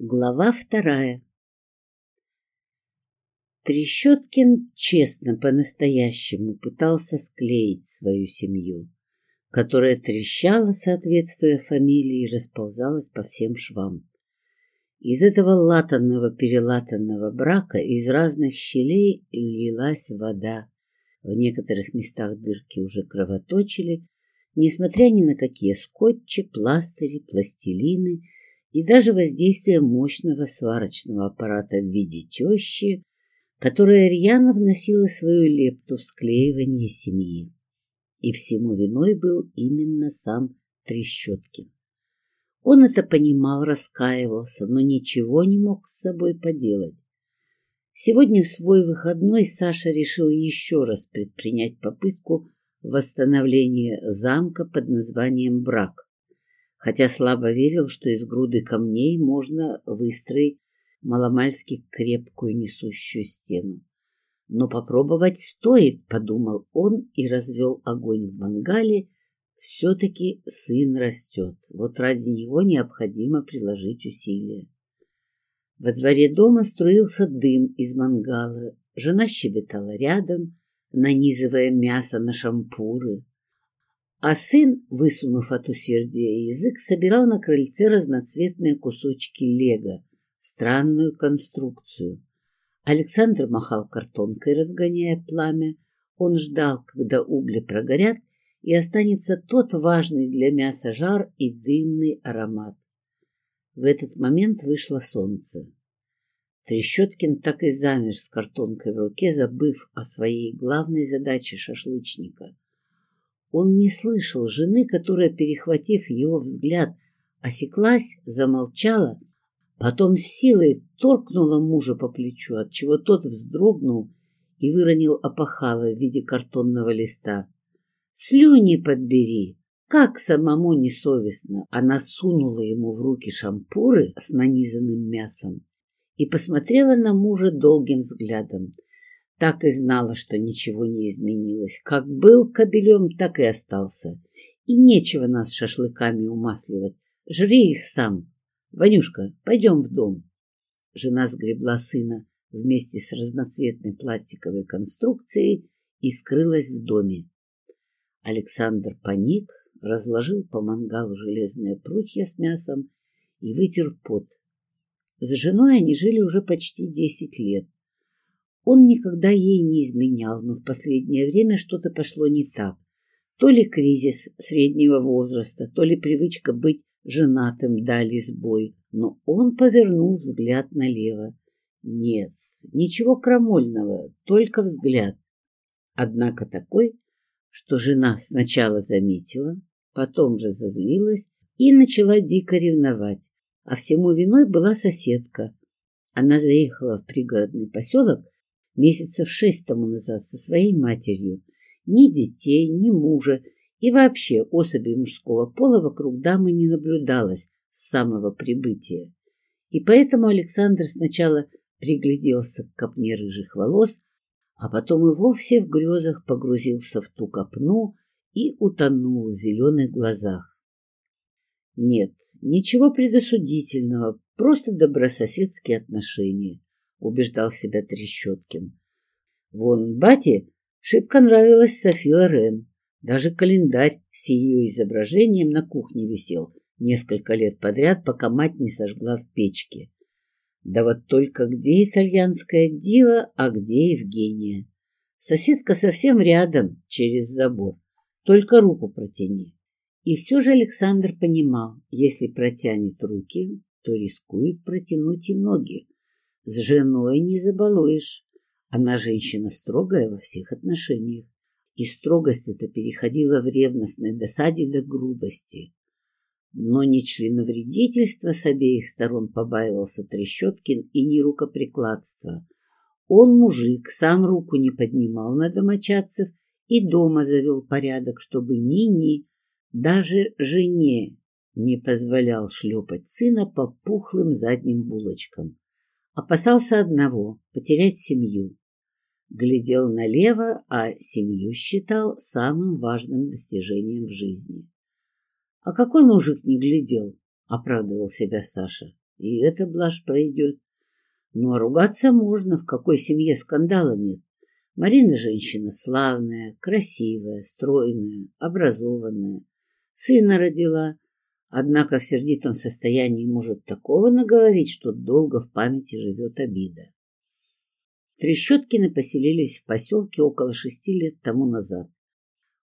Глава вторая Трещоткин честно по-настоящему пытался склеить свою семью, которая трещала, соответствуя фамилии, и расползалась по всем швам. Из этого латанного-перелатанного брака из разных щелей лилась вода. В некоторых местах дырки уже кровоточили, несмотря ни на какие скотчи, пластыри, пластилины — и даже воздействие мощного сварочного аппарата в виде тещи, которая рьяно вносила свою лепту в склеивание семьи. И всему виной был именно сам Трещоткин. Он это понимал, раскаивался, но ничего не мог с собой поделать. Сегодня в свой выходной Саша решил еще раз предпринять попытку восстановления замка под названием «Брак», хотя слабо верил, что из груды камней можно выстроить маломальски крепкую несущую стену. Но попробовать стоит, подумал он и развел огонь в мангале. Все-таки сын растет, вот ради него необходимо приложить усилия. Во дворе дома струился дым из мангала, жена щебетала рядом, нанизывая мясо на шампуры. А сын, высунув от усердия язык, собирал на крыльце разноцветные кусочки лего в странную конструкцию. Александр махал картонкой, разгоняя пламя. Он ждал, когда угли прогорят, и останется тот важный для мяса жар и дымный аромат. В этот момент вышло солнце. Трещоткин так и замер с картонкой в руке, забыв о своей главной задаче шашлычника — он не слышал жены, которая, перехватив его взгляд, осеклась, замолчала, потом с силой торкнула мужа по плечу, отчего тот вздрогнул и выронил опахало в виде картонного листа. «Слюни подбери!» Как самому несовестно, она сунула ему в руки шампуры с нанизанным мясом и посмотрела на мужа долгим взглядом. Так и знала, что ничего не изменилось. Как был кобелем, так и остался. И нечего нас шашлыками умасливать. Жри их сам. Ванюшка, пойдем в дом. Жена сгребла сына вместе с разноцветной пластиковой конструкцией и скрылась в доме. Александр паник, разложил по мангалу железные прутья с мясом и вытер пот. С женой они жили уже почти десять лет. Он никогда ей не изменял, но в последнее время что-то пошло не так. То ли кризис среднего возраста, то ли привычка быть женатым дали сбой. Но он повернул взгляд налево. Нет, ничего крамольного, только взгляд. Однако такой, что жена сначала заметила, потом же зазлилась и начала дико ревновать. А всему виной была соседка. Она заехала в пригородный поселок месяцев шесть тому назад со своей матерью. Ни детей, ни мужа и вообще особей мужского пола вокруг дамы не наблюдалось с самого прибытия. И поэтому Александр сначала пригляделся к копне рыжих волос, а потом и вовсе в грезах погрузился в ту копну и утонул в зеленых глазах. Нет, ничего предосудительного, просто добрососедские отношения убеждал себя Трещоткин. Вон бате шибко нравилась Софи Лорен. Даже календарь с ее изображением на кухне висел несколько лет подряд, пока мать не сожгла в печке. Да вот только где итальянская дива, а где Евгения? Соседка совсем рядом, через забор. Только руку протяни. И все же Александр понимал, если протянет руки, то рискует протянуть и ноги. С женой не забалуешь. Она женщина строгая во всех отношениях. И строгость эта переходила в ревностной досаде до грубости. Но не членовредительство с обеих сторон побаивался Трещоткин и не рукоприкладство. Он, мужик, сам руку не поднимал на домочадцев и дома завел порядок, чтобы ни-ни, даже жене не позволял шлепать сына по пухлым задним булочкам. Опасался одного — потерять семью. Глядел налево, а семью считал самым важным достижением в жизни. — А какой мужик не глядел? — оправдывал себя Саша. и эта блажь пройдет. Ну, а ругаться можно, в какой семье скандала нет. Марина женщина славная, красивая, стройная, образованная. Сына родила, однако в сердитом состоянии может такого наговорить, что долго в памяти живет обида. Трещоткины поселились в поселке около шести лет тому назад.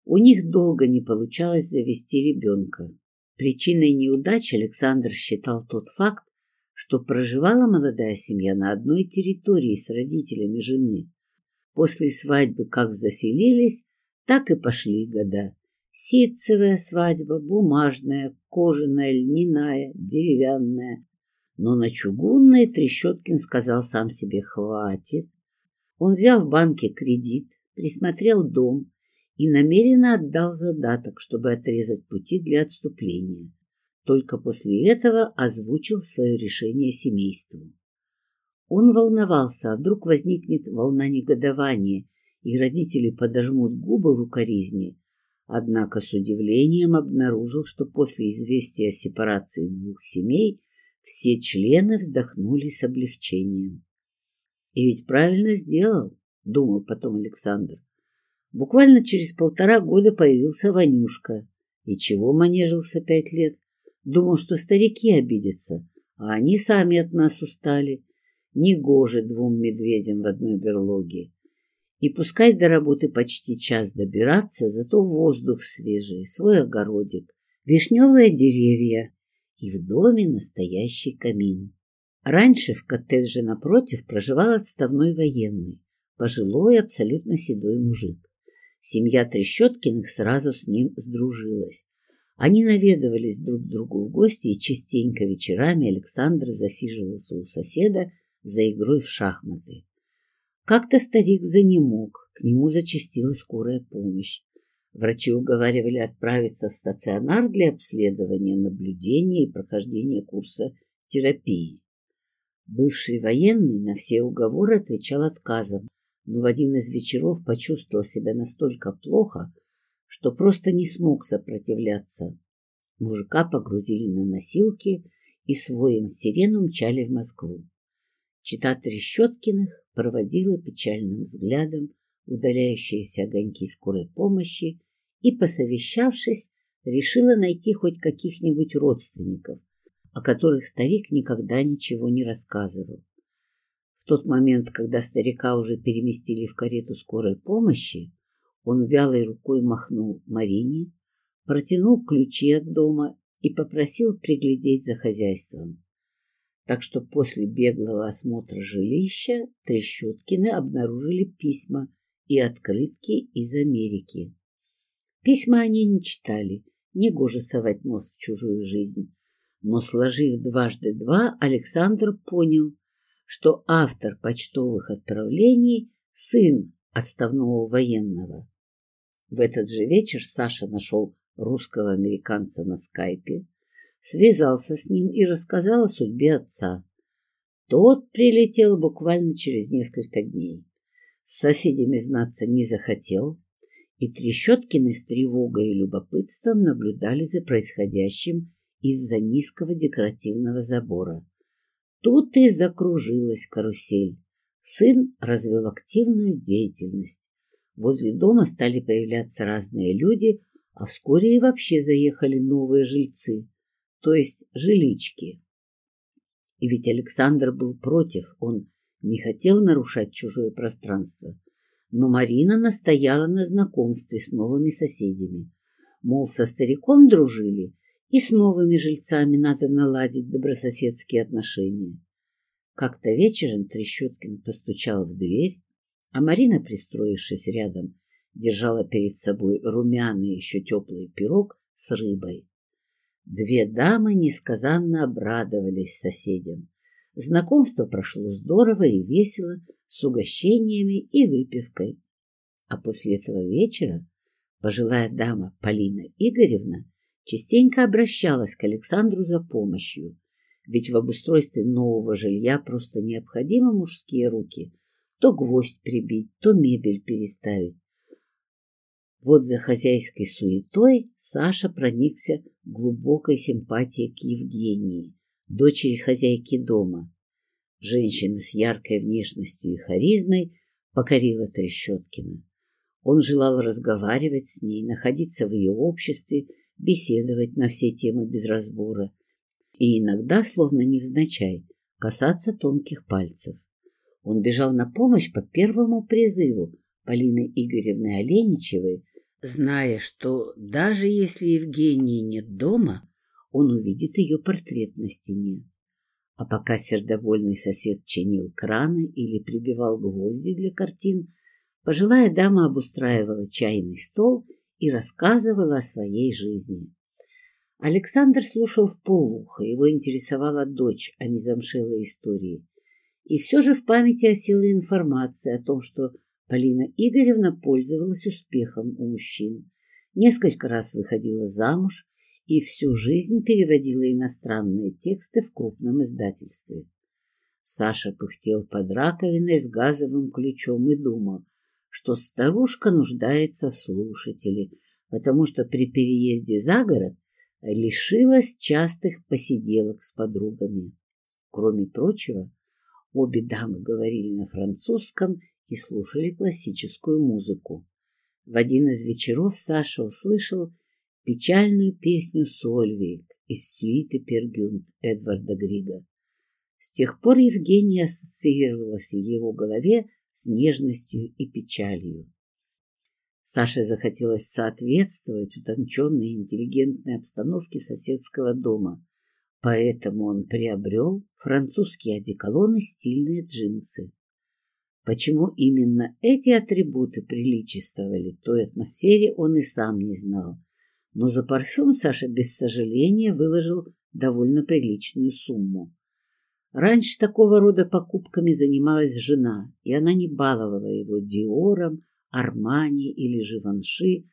У них долго не получалось завести ребенка. Причиной неудач Александр считал тот факт, что проживала молодая семья на одной территории с родителями жены. После свадьбы как заселились, так и пошли года. Ситцевая свадьба, бумажная, кожаная, льняная, деревянная. Но на чугунной Трещоткин сказал сам себе «хватит». Он взял в банке кредит, присмотрел дом и намеренно отдал задаток, чтобы отрезать пути для отступления. Только после этого озвучил свое решение семейству. Он волновался, а вдруг возникнет волна негодования, и родители подожмут губы в укоризне. Однако с удивлением обнаружил, что после известия о сепарации двух семей все члены вздохнули с облегчением. И ведь правильно сделал, думал потом Александр. Буквально через полтора года появился Ванюшка. И чего манежился пять лет? Думал, что старики обидятся, а они сами от нас устали. Негоже двум медведям в одной берлоге. И пускай до работы почти час добираться, зато воздух свежий, свой огородик, вишневые деревья и в доме настоящий камин. Раньше в коттедже напротив проживал отставной военный, пожилой, абсолютно седой мужик. Семья Трещоткиных сразу с ним сдружилась. Они наведывались друг к другу в гости, и частенько вечерами Александр засиживался у соседа за игрой в шахматы. Как-то старик занемог, к нему зачастила скорая помощь. Врачи уговаривали отправиться в стационар для обследования, наблюдения и прохождения курса терапии. Бывший военный на все уговоры отвечал отказом, но в один из вечеров почувствовал себя настолько плохо, что просто не смог сопротивляться. Мужика погрузили на носилки и своим сирену мчали в Москву. Чита Трещоткиных проводила печальным взглядом удаляющиеся огоньки скорой помощи и, посовещавшись, решила найти хоть каких-нибудь родственников, о которых старик никогда ничего не рассказывал. В тот момент, когда старика уже переместили в карету скорой помощи, он вялой рукой махнул Марине, протянул ключи от дома и попросил приглядеть за хозяйством. Так что после беглого осмотра жилища Трещоткины обнаружили письма и открытки из Америки. Письма они не читали, негоже совать нос в чужую жизнь, но, сложив дважды два, Александр понял, что автор почтовых отправлений – сын отставного военного. В этот же вечер Саша нашел русского американца на скайпе, связался с ним и рассказал о судьбе отца. Тот прилетел буквально через несколько дней. С соседями знаться не захотел, и Трещоткины с тревогой и любопытством наблюдали за происходящим из-за низкого декоративного забора. Тут и закружилась карусель. Сын развел активную деятельность. Возле дома стали появляться разные люди, а вскоре и вообще заехали новые жильцы, то есть жилички. И ведь Александр был против, он не хотел нарушать чужое пространство. Но Марина настояла на знакомстве с новыми соседями. Мол, со стариком дружили, и с новыми жильцами надо наладить добрососедские отношения. Как-то вечером Трещоткин постучал в дверь, а Марина, пристроившись рядом, держала перед собой румяный еще теплый пирог с рыбой. Две дамы несказанно обрадовались соседям. Знакомство прошло здорово и весело, с угощениями и выпивкой. А после этого вечера пожилая дама Полина Игоревна частенько обращалась к Александру за помощью, ведь в обустройстве нового жилья просто необходимы мужские руки, то гвоздь прибить, то мебель переставить. Вот за хозяйской суетой Саша проникся глубокой симпатией к Евгении, дочери хозяйки дома. Женщина с яркой внешностью и харизмой покорила Трещоткина. Он желал разговаривать с ней, находиться в ее обществе, беседовать на все темы без разбора и иногда, словно невзначай, касаться тонких пальцев. Он бежал на помощь по первому призыву Полины Игоревны Оленичевой, зная, что даже если Евгении нет дома, он увидит ее портрет на стене. А пока сердобольный сосед чинил краны или прибивал гвозди для картин, пожилая дама обустраивала чайный стол и рассказывала о своей жизни. Александр слушал в полухо, его интересовала дочь, а не замшелые истории. И все же в памяти осела информация о том, что Полина Игоревна пользовалась успехом у мужчин, несколько раз выходила замуж и всю жизнь переводила иностранные тексты в крупном издательстве. Саша пыхтел под раковиной с газовым ключом и думал, что старушка нуждается в слушателе, потому что при переезде за город лишилась частых посиделок с подругами. Кроме прочего, обе дамы говорили на французском и слушали классическую музыку. В один из вечеров Саша услышал печальную песню «Сольвейк» из сюиты «Пергюнт» Эдварда Грига. С тех пор Евгения ассоциировалась в его голове с нежностью и печалью. Саше захотелось соответствовать утонченной интеллигентной обстановке соседского дома, поэтому он приобрел французские одеколоны стильные джинсы. Почему именно эти атрибуты приличествовали той атмосфере, он и сам не знал. Но за парфюм Саша без сожаления выложил довольно приличную сумму. Раньше такого рода покупками занималась жена, и она не баловала его Диором, Армани или Живанши,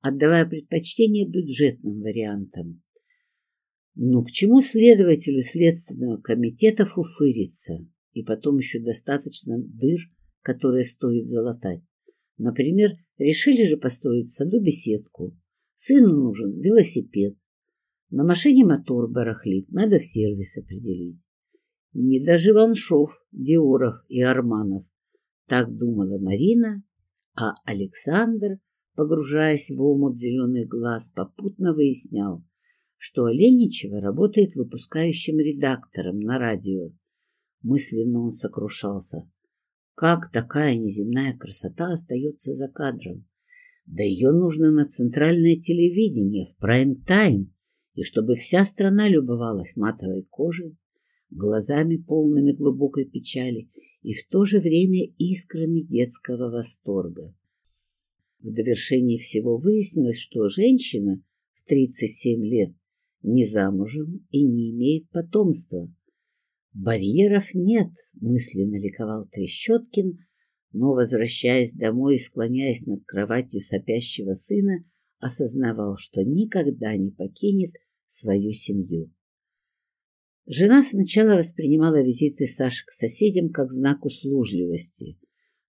отдавая предпочтение бюджетным вариантам. Но к чему следователю Следственного комитета фуфыриться? И потом еще достаточно дыр, которые стоит залатать. Например, решили же построить в саду беседку. Сыну нужен велосипед. На машине мотор барахлит, надо в сервис определить. Не даже Ваншов, Диоров и Арманов. Так думала Марина, а Александр, погружаясь в омут зеленых глаз, попутно выяснял, что Оленичева работает выпускающим редактором на радио. Мысленно он сокрушался. Как такая неземная красота остается за кадром? Да ее нужно на центральное телевидение, в прайм-тайм, и чтобы вся страна любовалась матовой кожей, глазами полными глубокой печали и в то же время искрами детского восторга. В довершении всего выяснилось, что женщина в 37 лет не замужем и не имеет потомства. Барьеров нет, мысленно ликовал Трещоткин, но, возвращаясь домой и склоняясь над кроватью сопящего сына, осознавал, что никогда не покинет свою семью. Жена сначала воспринимала визиты Саши к соседям как знак услужливости,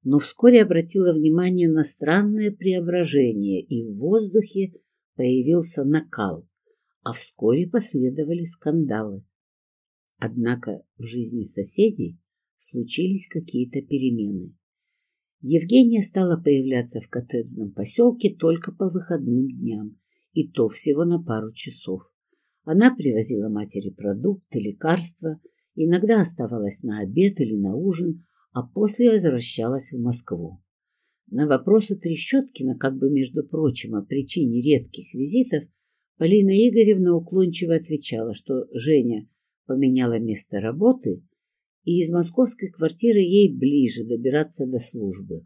но вскоре обратила внимание на странное преображение, и в воздухе появился накал, а вскоре последовали скандалы. Однако в жизни соседей случились какие-то перемены. Евгения стала появляться в коттеджном поселке только по выходным дням, и то всего на пару часов. Она привозила матери продукты, лекарства, иногда оставалась на обед или на ужин, а после возвращалась в Москву. На вопросы Трещоткина, как бы между прочим, о причине редких визитов, Полина Игоревна уклончиво отвечала, что Женя поменяла место работы, и из московской квартиры ей ближе добираться до службы.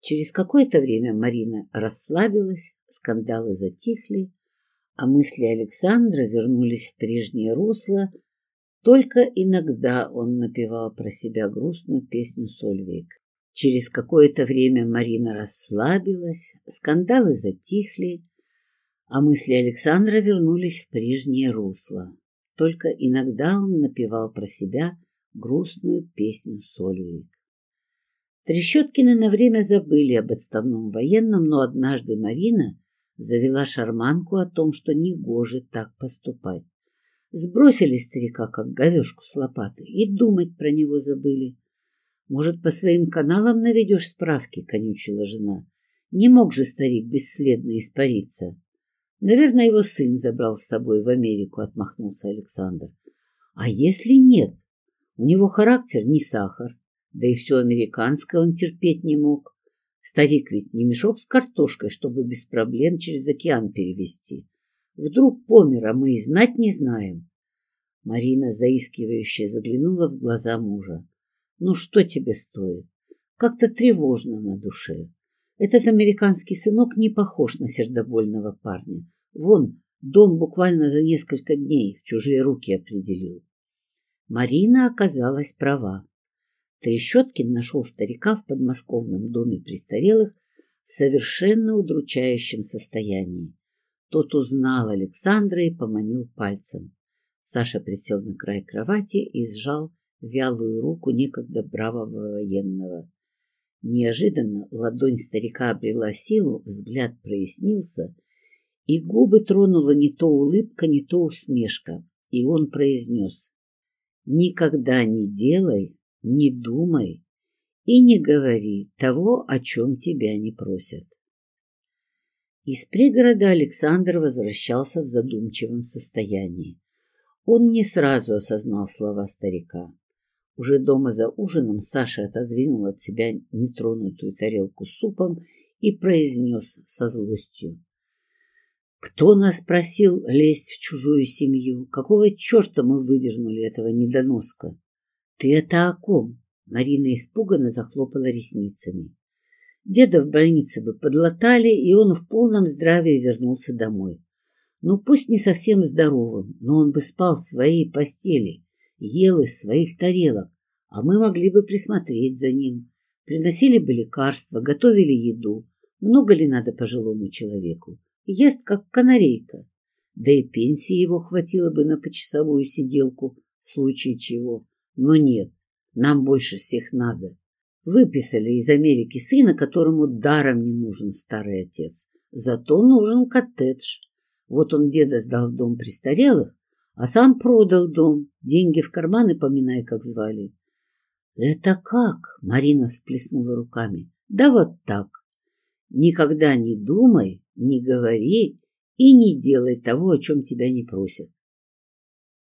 Через какое-то время Марина расслабилась, скандалы затихли, а мысли Александра вернулись в прежнее русло. Только иногда он напевал про себя грустную песню Сольвейк. Через какое-то время Марина расслабилась, скандалы затихли, а мысли Александра вернулись в прежнее русло. Только иногда он напевал про себя грустную песню Сольвейк. Трещоткины на время забыли об отставном военном, но однажды Марина завела шарманку о том, что негоже так поступать. Сбросили старика, как говешку с лопаты, и думать про него забыли. Может, по своим каналам наведешь справки, — конючила жена. Не мог же старик бесследно испариться. Наверное, его сын забрал с собой в Америку, — отмахнулся Александр. А если нет? У него характер не сахар, да и все американское он терпеть не мог. Старик ведь не мешок с картошкой, чтобы без проблем через океан перевести. Вдруг помер, а мы и знать не знаем. Марина, заискивающе, заглянула в глаза мужа. Ну что тебе стоит? Как-то тревожно на душе. Этот американский сынок не похож на сердобольного парня. Вон, дом буквально за несколько дней в чужие руки определил. Марина оказалась права. Трещоткин нашел старика в подмосковном доме престарелых в совершенно удручающем состоянии. Тот узнал Александра и поманил пальцем. Саша присел на край кровати и сжал вялую руку некогда бравого военного. Неожиданно ладонь старика обрела силу, взгляд прояснился, и губы тронула не то улыбка, не то усмешка, и он произнес «Никогда не делай, не думай и не говори того, о чем тебя не просят». Из пригорода Александр возвращался в задумчивом состоянии. Он не сразу осознал слова старика. Уже дома за ужином Саша отодвинул от себя нетронутую тарелку с супом и произнес со злостью. «Кто нас просил лезть в чужую семью? Какого черта мы выдернули этого недоноска?» «Ты это о ком?» Марина испуганно захлопала ресницами. Деда в больнице бы подлатали, и он в полном здравии вернулся домой. Ну, пусть не совсем здоровым, но он бы спал в своей постели ел из своих тарелок, а мы могли бы присмотреть за ним. Приносили бы лекарства, готовили еду. Много ли надо пожилому человеку? Ест, как канарейка. Да и пенсии его хватило бы на почасовую сиделку, в случае чего. Но нет, нам больше всех надо. Выписали из Америки сына, которому даром не нужен старый отец. Зато нужен коттедж. Вот он деда сдал в дом престарелых, а сам продал дом, деньги в карманы, поминай, как звали. — Это как? — Марина всплеснула руками. — Да вот так. Никогда не думай, не говори и не делай того, о чем тебя не просят.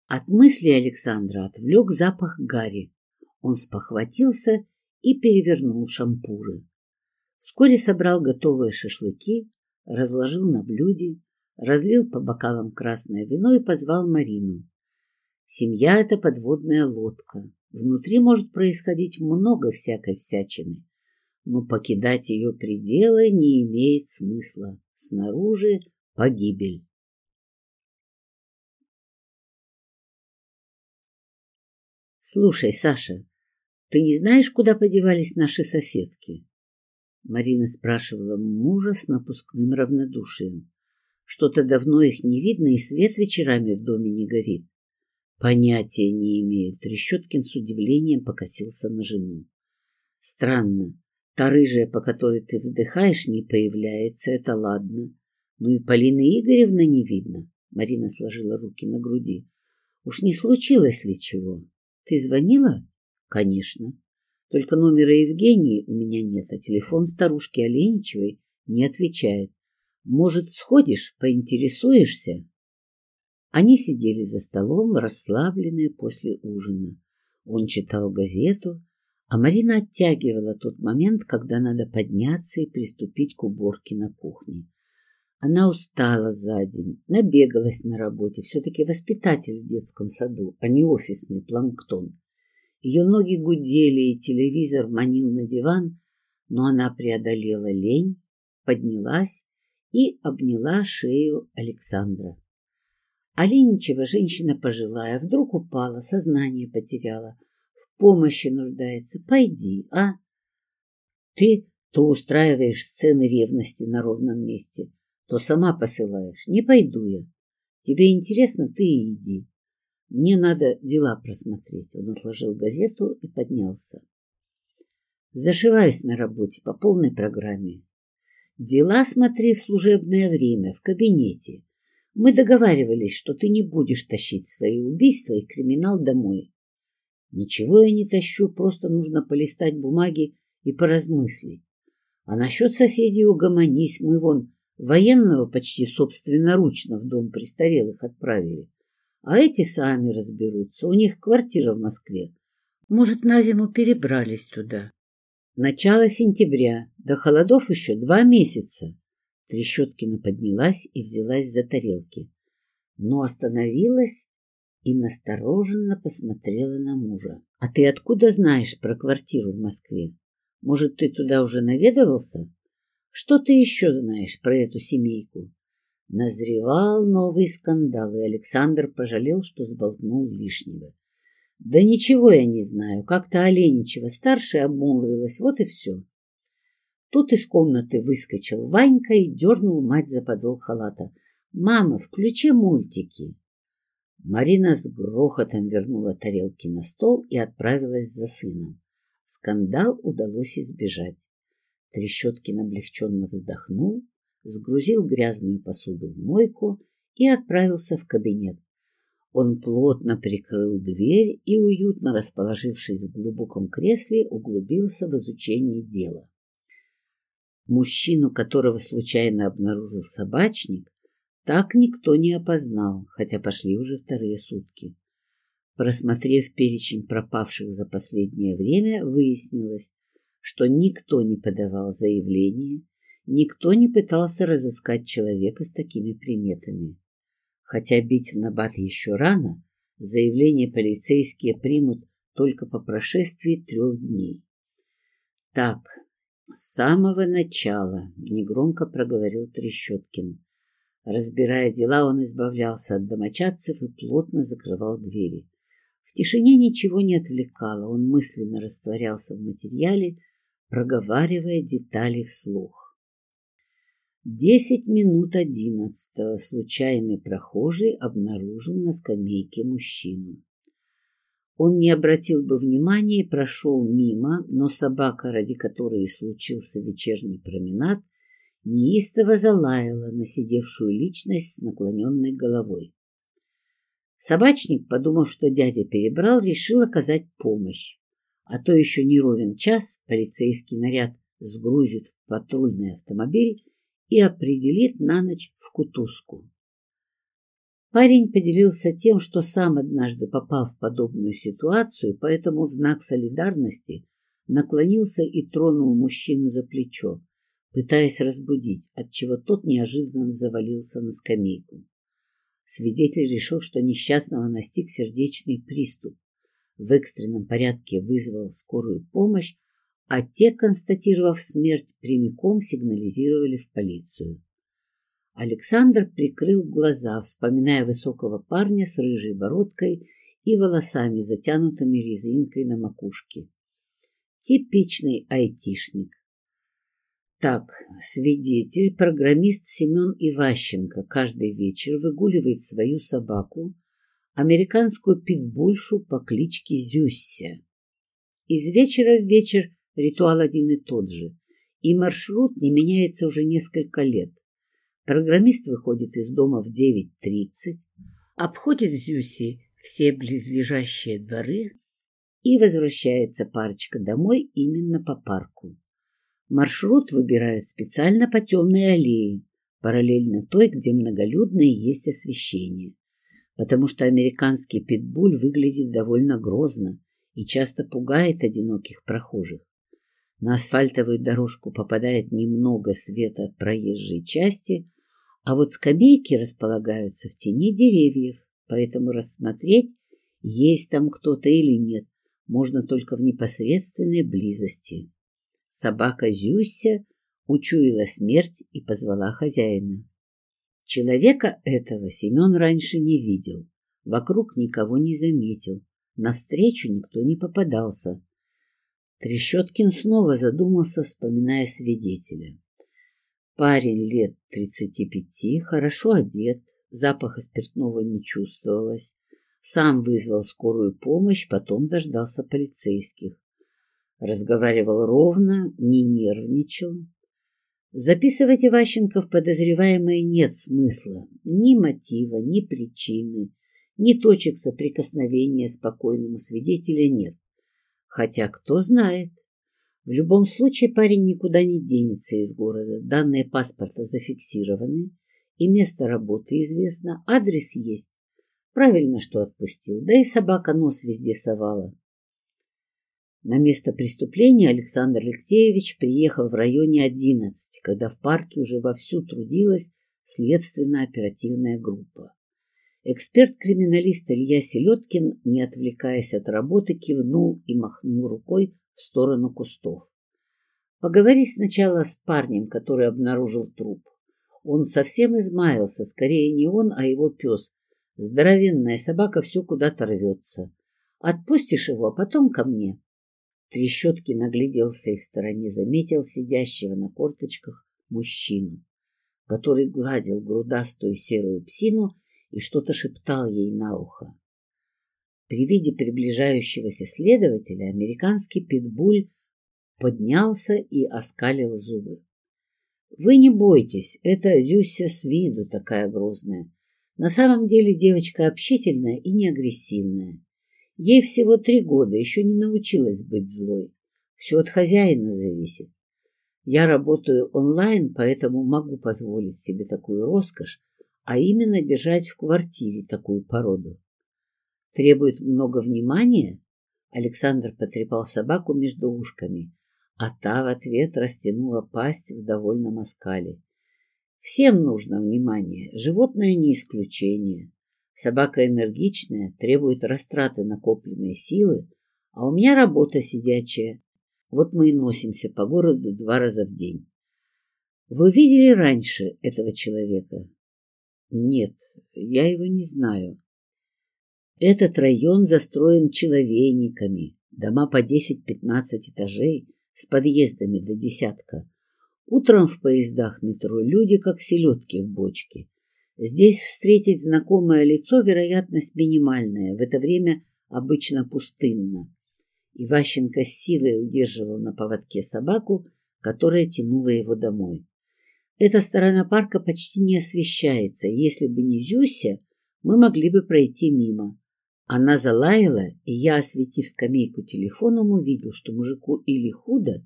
От мысли Александра отвлек запах гари. Он спохватился и перевернул шампуры. Вскоре собрал готовые шашлыки, разложил на блюде, разлил по бокалам красное вино и позвал Марину. Семья — это подводная лодка. Внутри может происходить много всякой всячины, но покидать ее пределы не имеет смысла. Снаружи — погибель. Слушай, Саша, ты не знаешь, куда подевались наши соседки? Марина спрашивала мужа с напускным равнодушием. Что-то давно их не видно, и свет вечерами в доме не горит. Понятия не имею. Трещоткин с удивлением покосился на жену. Странно. Та рыжая, по которой ты вздыхаешь, не появляется, это ладно. Ну и Полины Игоревны не видно. Марина сложила руки на груди. Уж не случилось ли чего? Ты звонила? Конечно. Только номера Евгении у меня нет, а телефон старушки Оленичевой не отвечает. Может, сходишь, поинтересуешься? Они сидели за столом, расслабленные после ужина. Он читал газету, а Марина оттягивала тот момент, когда надо подняться и приступить к уборке на кухне. Она устала за день, набегалась на работе, все-таки воспитатель в детском саду, а не офисный планктон. Ее ноги гудели, и телевизор манил на диван, но она преодолела лень, поднялась и обняла шею Александра. Оленичева женщина пожилая, вдруг упала, сознание потеряла, помощи нуждается. Пойди, а? Ты то устраиваешь сцены ревности на ровном месте, то сама посылаешь. Не пойду я. Тебе интересно, ты и иди. Мне надо дела просмотреть. Он отложил газету и поднялся. Зашиваюсь на работе по полной программе. Дела смотри в служебное время, в кабинете. Мы договаривались, что ты не будешь тащить свои убийства и криминал домой. Ничего я не тащу, просто нужно полистать бумаги и поразмыслить. А насчет соседей угомонись, мы вон военного почти собственноручно в дом престарелых отправили. А эти сами разберутся, у них квартира в Москве. Может, на зиму перебрались туда. Начало сентября, до холодов еще два месяца. Трещоткина поднялась и взялась за тарелки, но остановилась и настороженно посмотрела на мужа. — А ты откуда знаешь про квартиру в Москве? Может, ты туда уже наведывался? Что ты еще знаешь про эту семейку? Назревал новый скандал, и Александр пожалел, что сболтнул лишнего. Да ничего я не знаю, как-то Оленичева-старшая обмолвилась, вот и все. Тут из комнаты выскочил Ванька и дернул мать за подол халата. «Мама, включи мультики!» Марина с грохотом вернула тарелки на стол и отправилась за сыном. Скандал удалось избежать. Трещоткин облегченно вздохнул, сгрузил грязную посуду в мойку и отправился в кабинет. Он плотно прикрыл дверь и, уютно расположившись в глубоком кресле, углубился в изучение дела. Мужчину, которого случайно обнаружил собачник, так никто не опознал, хотя пошли уже вторые сутки. Просмотрев перечень пропавших за последнее время, выяснилось, что никто не подавал заявления, никто не пытался разыскать человека с такими приметами. Хотя бить в набат еще рано, заявление полицейские примут только по прошествии трех дней. Так, с самого начала, негромко проговорил Трещоткин. Разбирая дела, он избавлялся от домочадцев и плотно закрывал двери. В тишине ничего не отвлекало, он мысленно растворялся в материале, проговаривая детали вслух. Десять минут одиннадцатого случайный прохожий обнаружил на скамейке мужчину. Он не обратил бы внимания и прошел мимо, но собака, ради которой и случился вечерний променад, неистово залаяла на сидевшую личность с наклоненной головой. Собачник, подумав, что дядя перебрал, решил оказать помощь а то еще не ровен час полицейский наряд сгрузит в патрульный автомобиль и определит на ночь в кутузку. Парень поделился тем, что сам однажды попал в подобную ситуацию, поэтому в знак солидарности наклонился и тронул мужчину за плечо, пытаясь разбудить, отчего тот неожиданно завалился на скамейку. Свидетель решил, что несчастного настиг сердечный приступ, в экстренном порядке вызвал скорую помощь, а те, констатировав смерть, прямиком сигнализировали в полицию. Александр прикрыл глаза, вспоминая высокого парня с рыжей бородкой и волосами, затянутыми резинкой на макушке. Типичный айтишник. Так, свидетель, программист Семен Иващенко каждый вечер выгуливает свою собаку, американскую питбульшу по кличке Зюсся. Из вечера в вечер ритуал один и тот же, и маршрут не меняется уже несколько лет. Программист выходит из дома в 9.30, обходит Зюси все близлежащие дворы и возвращается парочка домой именно по парку. Маршрут выбирают специально по темной аллее, параллельно той, где многолюдно и есть освещение потому что американский питбуль выглядит довольно грозно и часто пугает одиноких прохожих. На асфальтовую дорожку попадает немного света от проезжей части, а вот скамейки располагаются в тени деревьев, поэтому рассмотреть, есть там кто-то или нет, можно только в непосредственной близости. Собака Зюся учуяла смерть и позвала хозяина. Человека этого Семен раньше не видел, вокруг никого не заметил, навстречу никто не попадался. Трещоткин снова задумался, вспоминая свидетеля. Парень лет тридцати пяти, хорошо одет, запаха спиртного не чувствовалось. Сам вызвал скорую помощь, потом дождался полицейских. Разговаривал ровно, не нервничал. Записывать Иващенко в подозреваемое нет смысла. Ни мотива, ни причины, ни точек соприкосновения спокойному свидетеля нет. Хотя кто знает. В любом случае парень никуда не денется из города. Данные паспорта зафиксированы, и место работы известно, адрес есть. Правильно, что отпустил, да и собака нос везде совала. На место преступления Александр Алексеевич приехал в районе 11, когда в парке уже вовсю трудилась следственно-оперативная группа. Эксперт-криминалист Илья Селедкин, не отвлекаясь от работы, кивнул и махнул рукой в сторону кустов. Поговори сначала с парнем, который обнаружил труп. Он совсем измаялся, скорее не он, а его пес. Здоровенная собака все куда-то рвется. Отпустишь его, а потом ко мне. Трещотки нагляделся и в стороне заметил сидящего на корточках мужчину, который гладил грудастую серую псину и что-то шептал ей на ухо. При виде приближающегося следователя американский питбуль поднялся и оскалил зубы. «Вы не бойтесь, это Зюся с виду такая грозная. На самом деле девочка общительная и не агрессивная. Ей всего три года, еще не научилась быть злой. Все от хозяина зависит. Я работаю онлайн, поэтому могу позволить себе такую роскошь, а именно держать в квартире такую породу. Требует много внимания? Александр потрепал собаку между ушками, а та в ответ растянула пасть в довольном оскале. Всем нужно внимание, животное не исключение. Собака энергичная, требует растраты накопленной силы, а у меня работа сидячая. Вот мы и носимся по городу два раза в день. Вы видели раньше этого человека? Нет, я его не знаю. Этот район застроен человейниками, дома по 10-15 этажей, с подъездами до десятка. Утром в поездах метро люди как селедки в бочке. Здесь встретить знакомое лицо вероятность минимальная, в это время обычно пустынно. Иващенко с силой удерживал на поводке собаку, которая тянула его домой. Эта сторона парка почти не освещается, если бы не Зюся, мы могли бы пройти мимо. Она залаяла, и я, осветив скамейку телефоном, увидел, что мужику или худо,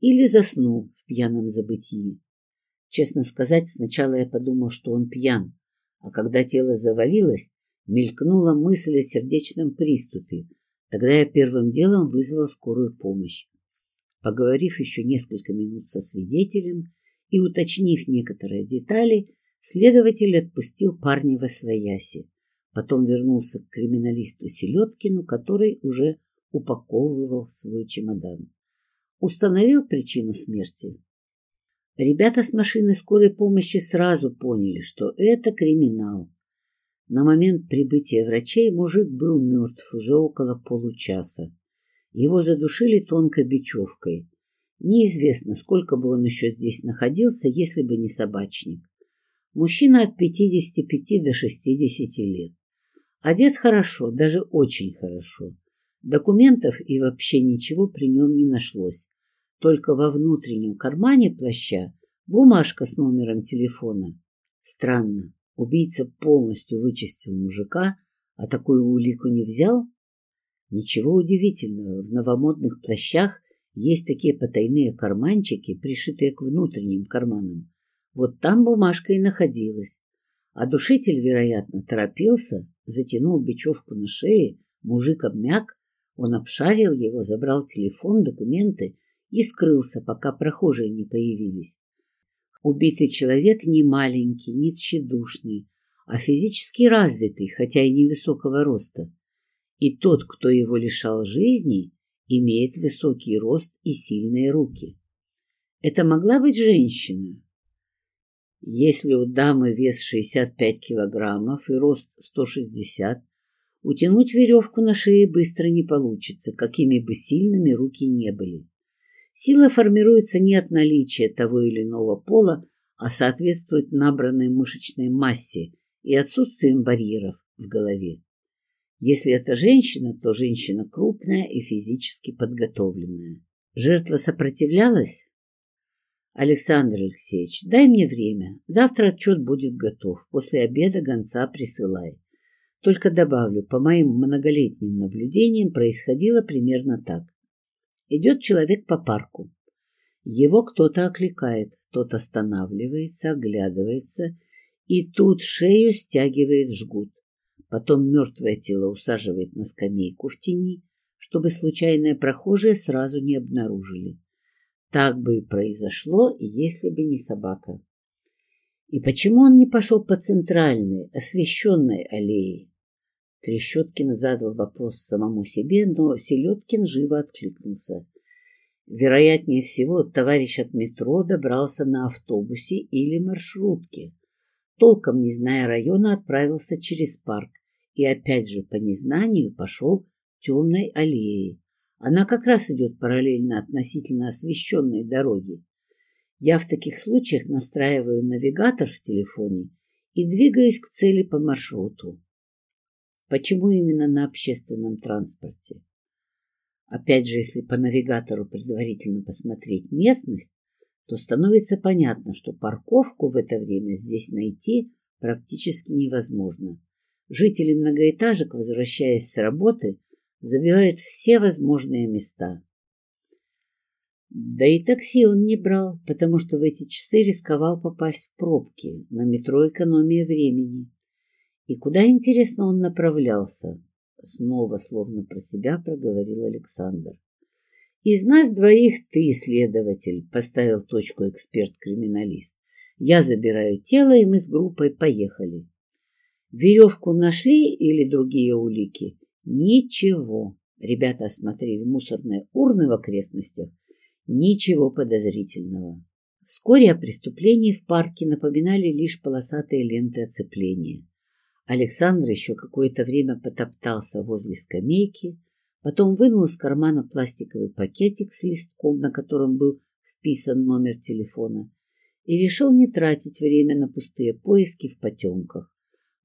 или заснул в пьяном забытии. Честно сказать, сначала я подумал, что он пьян, а когда тело завалилось, мелькнула мысль о сердечном приступе. Тогда я первым делом вызвал скорую помощь. Поговорив еще несколько минут со свидетелем и уточнив некоторые детали, следователь отпустил парня во свояси. Потом вернулся к криминалисту Селедкину, который уже упаковывал свой чемодан. Установил причину смерти Ребята с машины скорой помощи сразу поняли, что это криминал. На момент прибытия врачей мужик был мертв уже около получаса. Его задушили тонкой бечевкой. Неизвестно, сколько бы он еще здесь находился, если бы не собачник. Мужчина от 55 до 60 лет. Одет хорошо, даже очень хорошо. Документов и вообще ничего при нем не нашлось. Только во внутреннем кармане плаща бумажка с номером телефона. Странно, убийца полностью вычистил мужика, а такую улику не взял? Ничего удивительного, в новомодных плащах есть такие потайные карманчики, пришитые к внутренним карманам. Вот там бумажка и находилась. А душитель, вероятно, торопился, затянул бечевку на шее, мужик обмяк, он обшарил его, забрал телефон, документы и скрылся, пока прохожие не появились. Убитый человек не маленький, не тщедушный, а физически развитый, хотя и невысокого роста. И тот, кто его лишал жизни, имеет высокий рост и сильные руки. Это могла быть женщина. Если у дамы вес 65 килограммов и рост 160, утянуть веревку на шее быстро не получится, какими бы сильными руки не были. Сила формируется не от наличия того или иного пола, а соответствует набранной мышечной массе и отсутствием барьеров в голове. Если это женщина, то женщина крупная и физически подготовленная. Жертва сопротивлялась? Александр Алексеевич, дай мне время. Завтра отчет будет готов. После обеда гонца присылай. Только добавлю, по моим многолетним наблюдениям происходило примерно так. Идет человек по парку. Его кто-то окликает, тот останавливается, оглядывается и тут шею стягивает жгут. Потом мертвое тело усаживает на скамейку в тени, чтобы случайные прохожие сразу не обнаружили. Так бы и произошло, если бы не собака. И почему он не пошел по центральной, освещенной аллее? Трещоткин задал вопрос самому себе, но Селедкин живо откликнулся. Вероятнее всего, товарищ от метро добрался на автобусе или маршрутке. Толком не зная района, отправился через парк и опять же по незнанию пошел темной аллеей. Она как раз идет параллельно относительно освещенной дороге. Я в таких случаях настраиваю навигатор в телефоне и двигаюсь к цели по маршруту. Почему именно на общественном транспорте? Опять же, если по навигатору предварительно посмотреть местность, то становится понятно, что парковку в это время здесь найти практически невозможно. Жители многоэтажек, возвращаясь с работы, забивают все возможные места. Да и такси он не брал, потому что в эти часы рисковал попасть в пробки, на метро экономия времени. И куда, интересно, он направлялся? Снова, словно про себя, проговорил Александр. Из нас двоих ты, следователь, поставил точку эксперт-криминалист. Я забираю тело, и мы с группой поехали. Веревку нашли или другие улики? Ничего. Ребята осмотрели мусорные урны в окрестностях. Ничего подозрительного. Вскоре о преступлении в парке напоминали лишь полосатые ленты оцепления. Александр еще какое-то время потоптался возле скамейки, потом вынул из кармана пластиковый пакетик с листком, на котором был вписан номер телефона, и решил не тратить время на пустые поиски в потемках.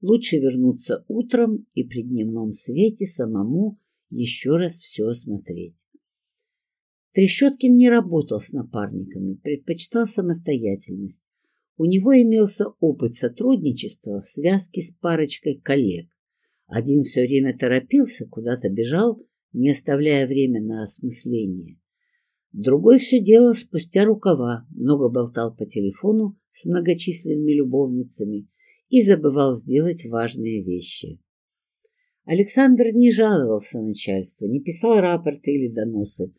Лучше вернуться утром и при дневном свете самому еще раз все осмотреть. Трещоткин не работал с напарниками, предпочитал самостоятельность. У него имелся опыт сотрудничества в связке с парочкой коллег. Один все время торопился, куда-то бежал, не оставляя время на осмысление. Другой все делал спустя рукава, много болтал по телефону с многочисленными любовницами и забывал сделать важные вещи. Александр не жаловался начальству, не писал рапорты или доносы,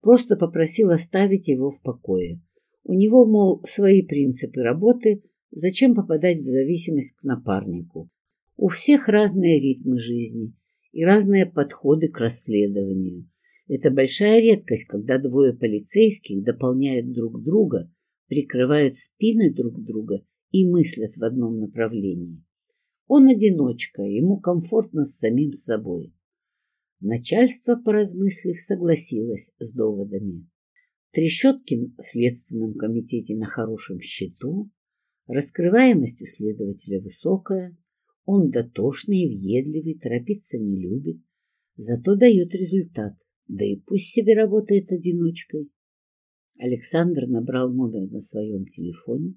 просто попросил оставить его в покое. У него, мол, свои принципы работы, зачем попадать в зависимость к напарнику. У всех разные ритмы жизни и разные подходы к расследованию. Это большая редкость, когда двое полицейских дополняют друг друга, прикрывают спины друг друга и мыслят в одном направлении. Он одиночка, ему комфортно с самим собой. Начальство, поразмыслив, согласилось с доводами. Трещоткин в Следственном комитете на хорошем счету, раскрываемость у следователя высокая, он дотошный и въедливый, торопиться не любит, зато дает результат, да и пусть себе работает одиночкой. Александр набрал номер на своем телефоне,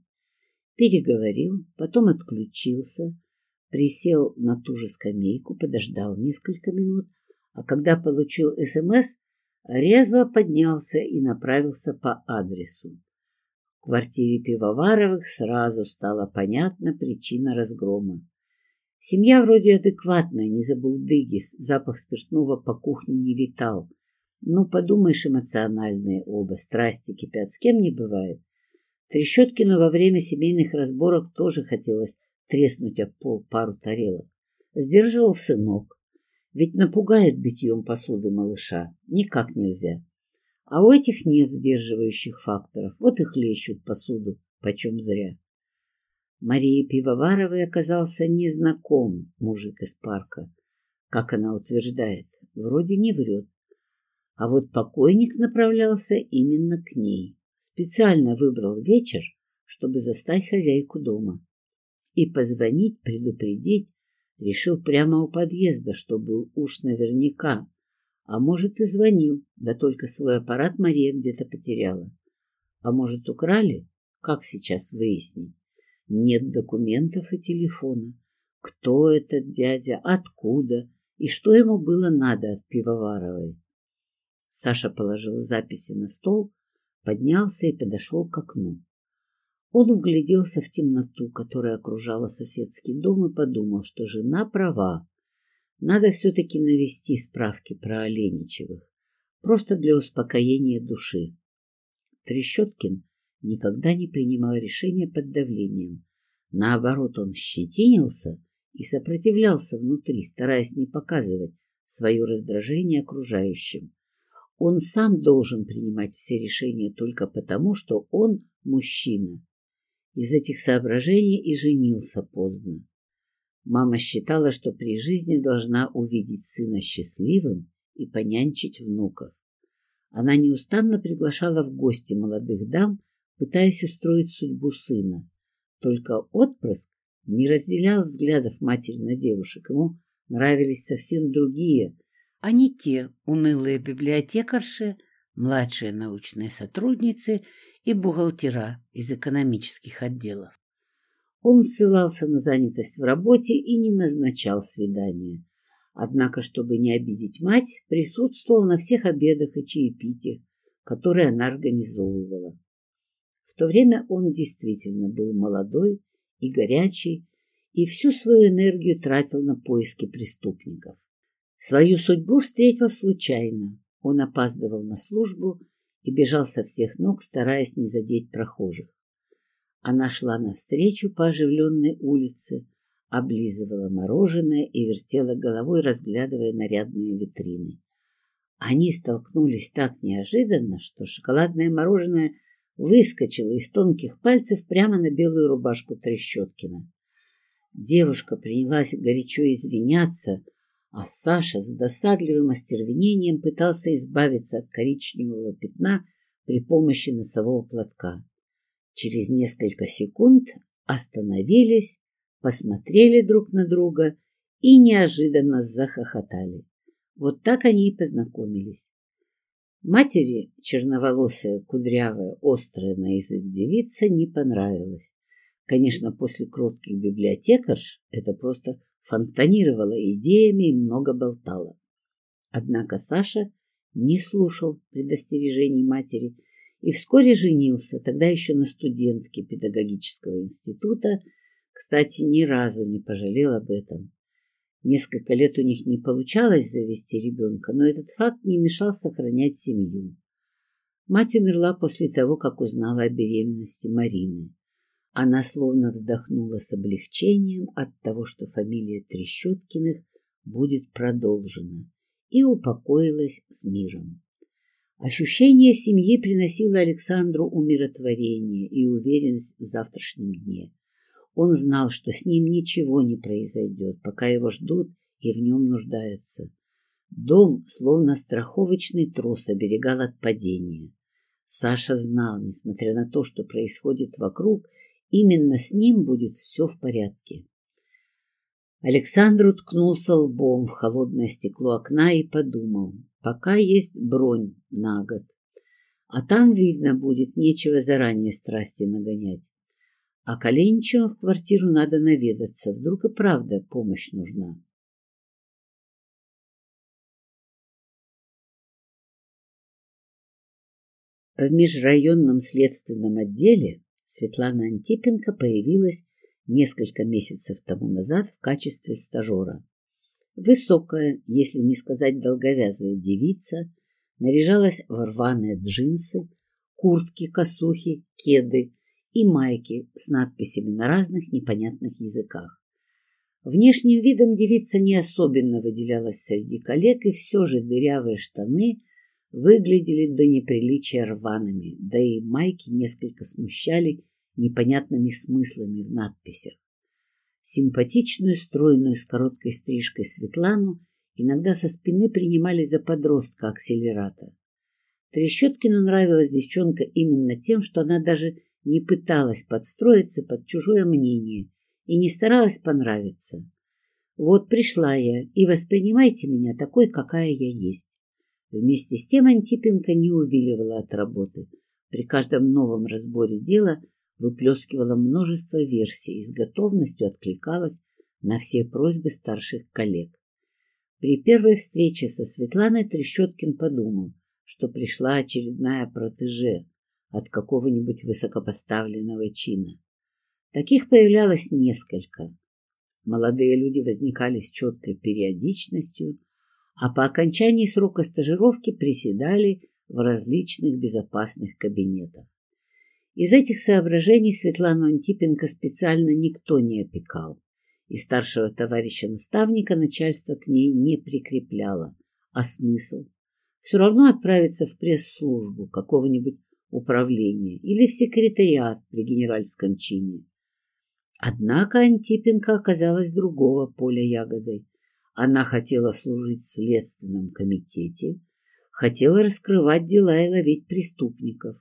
переговорил, потом отключился, присел на ту же скамейку, подождал несколько минут, а когда получил СМС, резво поднялся и направился по адресу. В квартире Пивоваровых сразу стала понятна причина разгрома. Семья вроде адекватная, не забулдыги, запах спиртного по кухне не витал. Ну, подумаешь, эмоциональные оба, страсти кипят, с кем не бывает. Трещоткину во время семейных разборок тоже хотелось треснуть об пол пару тарелок. Сдерживал сынок. Ведь напугает битьем посуды малыша. Никак нельзя. А у этих нет сдерживающих факторов. Вот и хлещут посуду, почем зря. Марии Пивоваровой оказался незнаком мужик из парка. Как она утверждает, вроде не врет. А вот покойник направлялся именно к ней. Специально выбрал вечер, чтобы застать хозяйку дома. И позвонить, предупредить, решил прямо у подъезда, чтобы уж наверняка. А может, и звонил, да только свой аппарат Мария где-то потеряла. А может, украли? Как сейчас выяснить? Нет документов и телефона. Кто этот дядя? Откуда? И что ему было надо от Пивоваровой? Саша положил записи на стол, поднялся и подошел к окну. Он вгляделся в темноту, которая окружала соседский дом, и подумал, что жена права. Надо все-таки навести справки про Оленичевых, просто для успокоения души. Трещоткин никогда не принимал решения под давлением. Наоборот, он щетинился и сопротивлялся внутри, стараясь не показывать свое раздражение окружающим. Он сам должен принимать все решения только потому, что он мужчина. Из этих соображений и женился поздно. Мама считала, что при жизни должна увидеть сына счастливым и понянчить внуков. Она неустанно приглашала в гости молодых дам, пытаясь устроить судьбу сына. Только отпрыск не разделял взглядов матери на девушек. Ему нравились совсем другие, а не те унылые библиотекарши, младшие научные сотрудницы и бухгалтера из экономических отделов. Он ссылался на занятость в работе и не назначал свидания. Однако, чтобы не обидеть мать, присутствовал на всех обедах и чаепитиях, которые она организовывала. В то время он действительно был молодой и горячий, и всю свою энергию тратил на поиски преступников. Свою судьбу встретил случайно. Он опаздывал на службу и бежал со всех ног, стараясь не задеть прохожих. Она шла навстречу по оживленной улице, облизывала мороженое и вертела головой, разглядывая нарядные витрины. Они столкнулись так неожиданно, что шоколадное мороженое выскочило из тонких пальцев прямо на белую рубашку Трещоткина. Девушка принялась горячо извиняться, а Саша с досадливым остервенением пытался избавиться от коричневого пятна при помощи носового платка. Через несколько секунд остановились, посмотрели друг на друга и неожиданно захохотали. Вот так они и познакомились. Матери черноволосая, кудрявая, острая на язык девица не понравилась. Конечно, после кротких библиотекарш это просто фонтанировала идеями и много болтала. Однако Саша не слушал предостережений матери и вскоре женился, тогда еще на студентке педагогического института, кстати, ни разу не пожалел об этом. Несколько лет у них не получалось завести ребенка, но этот факт не мешал сохранять семью. Мать умерла после того, как узнала о беременности Марины. Она словно вздохнула с облегчением от того, что фамилия Трещоткиных будет продолжена, и упокоилась с миром. Ощущение семьи приносило Александру умиротворение и уверенность в завтрашнем дне. Он знал, что с ним ничего не произойдет, пока его ждут и в нем нуждаются. Дом, словно страховочный трос, оберегал от падения. Саша знал, несмотря на то, что происходит вокруг, Именно с ним будет все в порядке. Александр уткнулся лбом в холодное стекло окна и подумал, пока есть бронь на год. А там, видно, будет нечего заранее страсти нагонять. А Коленичевым в квартиру надо наведаться, вдруг и правда помощь нужна. В межрайонном следственном отделе Светлана Антипенко появилась несколько месяцев тому назад в качестве стажера. Высокая, если не сказать долговязая девица, наряжалась в рваные джинсы, куртки, косухи, кеды и майки с надписями на разных непонятных языках. Внешним видом девица не особенно выделялась среди коллег, и все же дырявые штаны выглядели до неприличия рваными, да и майки несколько смущали непонятными смыслами в надписях. Симпатичную, стройную, с короткой стрижкой Светлану иногда со спины принимали за подростка акселерата. Трещоткину нравилась девчонка именно тем, что она даже не пыталась подстроиться под чужое мнение и не старалась понравиться. Вот пришла я, и воспринимайте меня такой, какая я есть. Вместе с тем Антипенко не увиливала от работы. при каждом новом разборе дела выплескивала множество версий и с готовностью откликалась на все просьбы старших коллег. При первой встрече со Светланой Трещоткин подумал, что пришла очередная протеже от какого-нибудь высокопоставленного чина. Таких появлялось несколько. Молодые люди возникали с четкой периодичностью, а по окончании срока стажировки приседали в различных безопасных кабинетах. Из этих соображений Светлану Антипенко специально никто не опекал, и старшего товарища-наставника начальство к ней не прикрепляло. А смысл? Все равно отправиться в пресс-службу какого-нибудь управления или в секретариат при генеральском чине. Однако Антипенко оказалась другого поля ягодой. Она хотела служить в следственном комитете, хотела раскрывать дела и ловить преступников.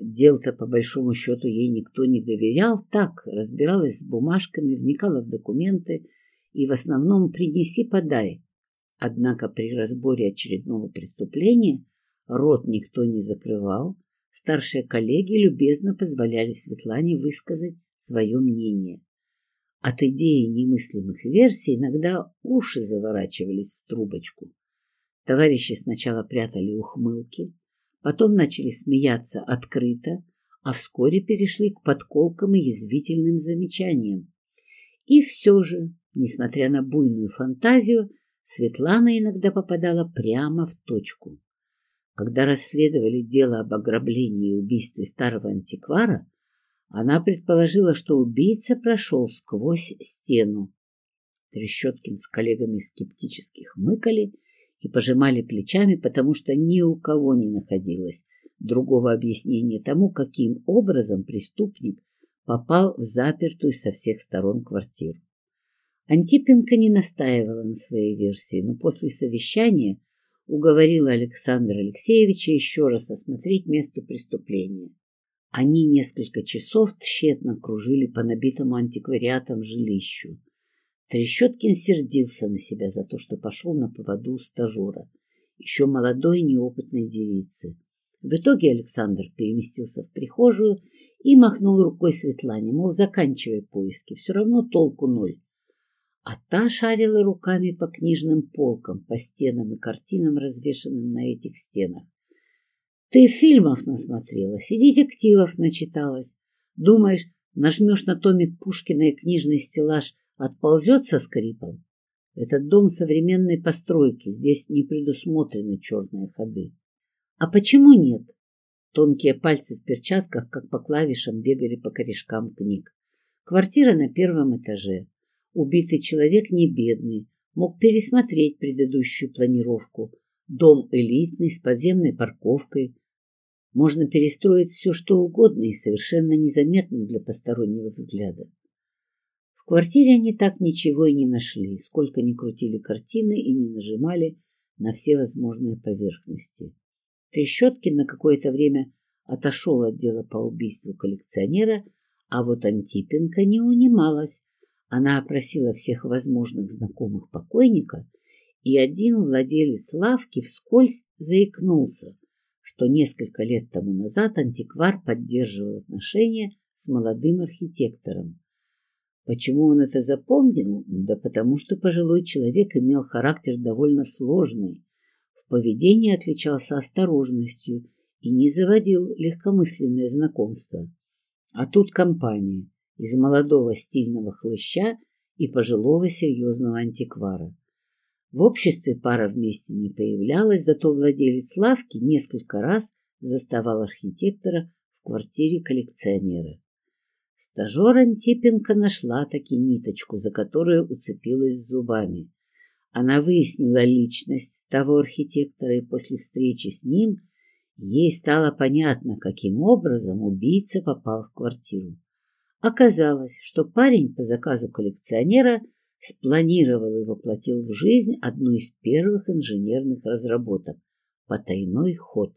Дел-то, по большому счету, ей никто не доверял, так, разбиралась с бумажками, вникала в документы и в основном «принеси-подай». Однако при разборе очередного преступления рот никто не закрывал, старшие коллеги любезно позволяли Светлане высказать свое мнение. От идеи немыслимых версий иногда уши заворачивались в трубочку. Товарищи сначала прятали ухмылки, потом начали смеяться открыто, а вскоре перешли к подколкам и язвительным замечаниям. И все же, несмотря на буйную фантазию, Светлана иногда попадала прямо в точку. Когда расследовали дело об ограблении и убийстве старого антиквара, она предположила, что убийца прошел сквозь стену. Трещоткин с коллегами скептически хмыкали и пожимали плечами, потому что ни у кого не находилось другого объяснения тому, каким образом преступник попал в запертую со всех сторон квартиру. Антипенко не настаивала на своей версии, но после совещания уговорила Александра Алексеевича еще раз осмотреть место преступления. Они несколько часов тщетно кружили по набитому антиквариатом жилищу. Трещоткин сердился на себя за то, что пошел на поводу у стажера, еще молодой неопытной девицы. В итоге Александр переместился в прихожую и махнул рукой Светлане, мол, заканчивай поиски, все равно толку ноль. А та шарила руками по книжным полкам, по стенам и картинам, развешанным на этих стенах. Ты фильмов насмотрелась и детективов начиталась. Думаешь, нажмешь на томик Пушкина и книжный стеллаж отползет со скрипом? Этот дом современной постройки, здесь не предусмотрены черные ходы. А почему нет? Тонкие пальцы в перчатках, как по клавишам, бегали по корешкам книг. Квартира на первом этаже. Убитый человек не бедный, мог пересмотреть предыдущую планировку. Дом элитный, с подземной парковкой, можно перестроить все, что угодно и совершенно незаметно для постороннего взгляда. В квартире они так ничего и не нашли, сколько ни крутили картины и не нажимали на все возможные поверхности. Трещоткин на какое-то время отошел от дела по убийству коллекционера, а вот Антипенко не унималась. Она опросила всех возможных знакомых покойника, и один владелец лавки вскользь заикнулся, что несколько лет тому назад антиквар поддерживал отношения с молодым архитектором. Почему он это запомнил? Да потому что пожилой человек имел характер довольно сложный, в поведении отличался осторожностью и не заводил легкомысленное знакомство. А тут компания из молодого стильного хлыща и пожилого серьезного антиквара. В обществе пара вместе не появлялась, зато владелец лавки несколько раз заставал архитектора в квартире коллекционера. Стажер Антипенко нашла таки ниточку, за которую уцепилась зубами. Она выяснила личность того архитектора, и после встречи с ним ей стало понятно, каким образом убийца попал в квартиру. Оказалось, что парень по заказу коллекционера – спланировал и воплотил в жизнь одну из первых инженерных разработок – потайной ход.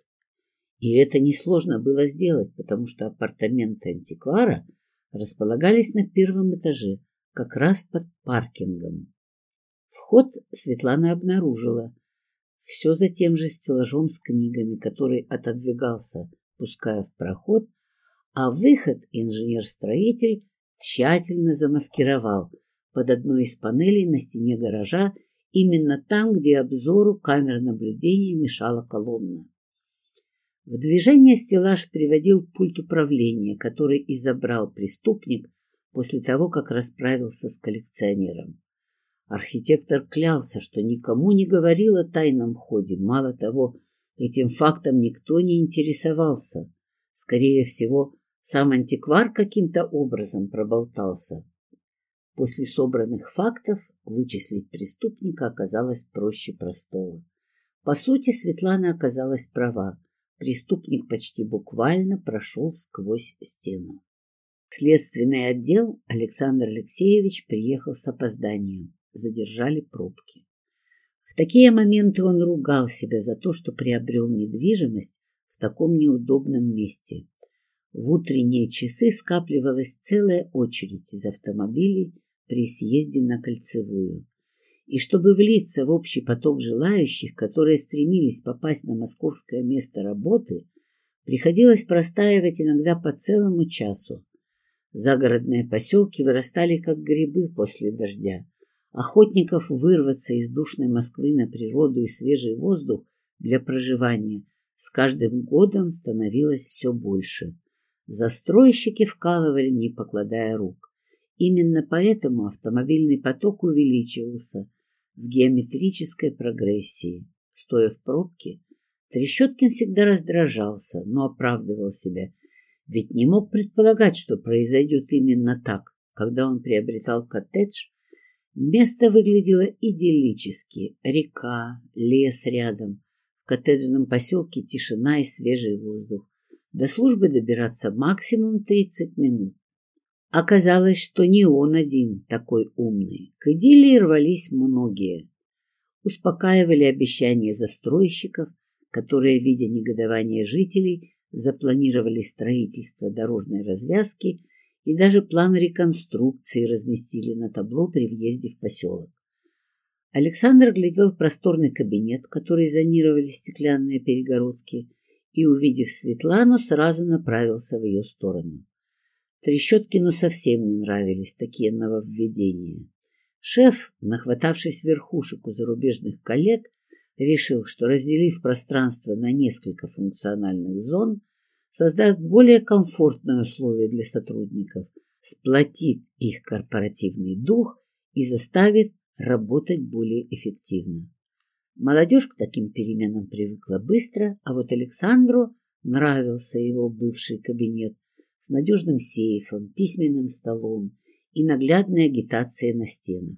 И это несложно было сделать, потому что апартаменты антиквара располагались на первом этаже, как раз под паркингом. Вход Светлана обнаружила. Все за тем же стеллажом с книгами, который отодвигался впуская в проход, а выход инженер-строитель тщательно замаскировал под одной из панелей на стене гаража именно там, где обзору камер наблюдения мешала колонна. В движение стеллаж приводил пульт управления, который и преступник после того, как расправился с коллекционером. Архитектор клялся, что никому не говорил о тайном ходе. Мало того, этим фактом никто не интересовался. Скорее всего, сам антиквар каким-то образом проболтался. После собранных фактов вычислить преступника оказалось проще простого. По сути, Светлана оказалась права. Преступник почти буквально прошел сквозь стену. следственный отдел Александр Алексеевич приехал с опозданием. Задержали пробки. В такие моменты он ругал себя за то, что приобрел недвижимость в таком неудобном месте. В утренние часы скапливалась целая очередь из автомобилей при съезде на Кольцевую. И чтобы влиться в общий поток желающих, которые стремились попасть на московское место работы, приходилось простаивать иногда по целому часу. Загородные поселки вырастали как грибы после дождя. Охотников вырваться из душной Москвы на природу и свежий воздух для проживания с каждым годом становилось все больше. Застройщики вкалывали, не покладая рук. Именно поэтому автомобильный поток увеличивался в геометрической прогрессии. Стоя в пробке, Трещоткин всегда раздражался, но оправдывал себя, ведь не мог предполагать, что произойдет именно так. Когда он приобретал коттедж, место выглядело идиллически. Река, лес рядом. В коттеджном поселке тишина и свежий воздух. До службы добираться максимум 30 минут. Оказалось, что не он один такой умный. К идиллии рвались многие. Успокаивали обещания застройщиков, которые, видя негодование жителей, запланировали строительство дорожной развязки и даже план реконструкции разместили на табло при въезде в поселок. Александр глядел в просторный кабинет, который зонировали стеклянные перегородки, и, увидев Светлану, сразу направился в ее сторону. Трещоткину совсем не нравились такие нововведения. Шеф, нахватавшись верхушек у зарубежных коллег, решил, что разделив пространство на несколько функциональных зон, создаст более комфортные условия для сотрудников, сплотит их корпоративный дух и заставит работать более эффективно. Молодежь к таким переменам привыкла быстро, а вот Александру нравился его бывший кабинет с надежным сейфом, письменным столом и наглядной агитацией на стенах.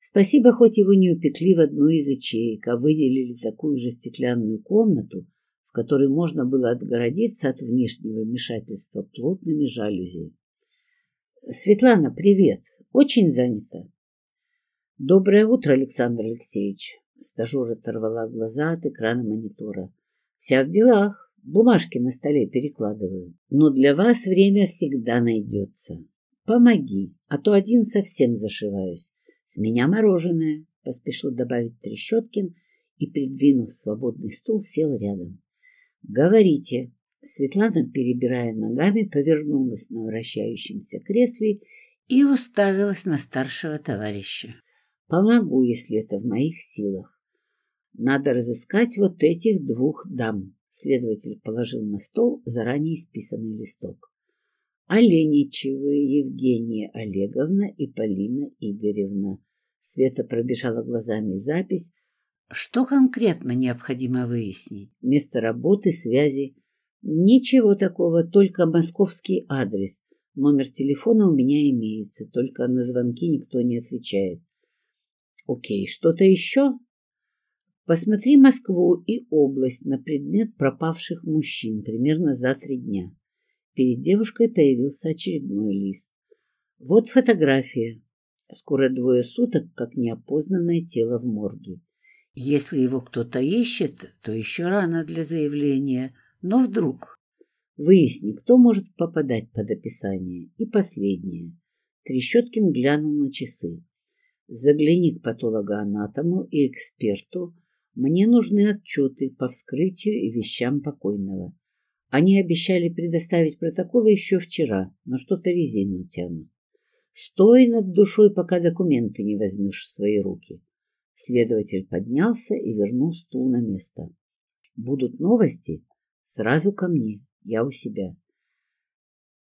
Спасибо, хоть его не упекли в одну из ячеек, а выделили такую же стеклянную комнату, в которой можно было отгородиться от внешнего вмешательства плотными жалюзи. «Светлана, привет! Очень занята!» «Доброе утро, Александр Алексеевич!» Стажер оторвала глаза от экрана монитора. «Вся в делах. Бумажки на столе перекладываю. Но для вас время всегда найдется. Помоги, а то один совсем зашиваюсь. С меня мороженое, — поспешил добавить Трещоткин и, придвинув свободный стул, сел рядом. «Говорите». Светлана, перебирая ногами, повернулась на вращающемся кресле и уставилась на старшего товарища. «Помогу, если это в моих силах. Надо разыскать вот этих двух дам». Следователь положил на стол заранее исписанный листок. Оленичевы Евгения Олеговна и Полина Игоревна. Света пробежала глазами запись. Что конкретно необходимо выяснить? Место работы, связи? Ничего такого, только московский адрес. Номер телефона у меня имеется, только на звонки никто не отвечает. Окей, что-то еще? Посмотри Москву и область на предмет пропавших мужчин примерно за три дня. Перед девушкой появился очередной лист. Вот фотография. Скоро двое суток, как неопознанное тело в морге. Если его кто-то ищет, то еще рано для заявления, но вдруг. Выясни, кто может попадать под описание. И последнее. Трещоткин глянул на часы. Загляни к патологоанатому и эксперту, мне нужны отчеты по вскрытию и вещам покойного. Они обещали предоставить протоколы еще вчера, но что-то резину тянут. Стой над душой, пока документы не возьмешь в свои руки. Следователь поднялся и вернул стул на место. Будут новости? Сразу ко мне. Я у себя.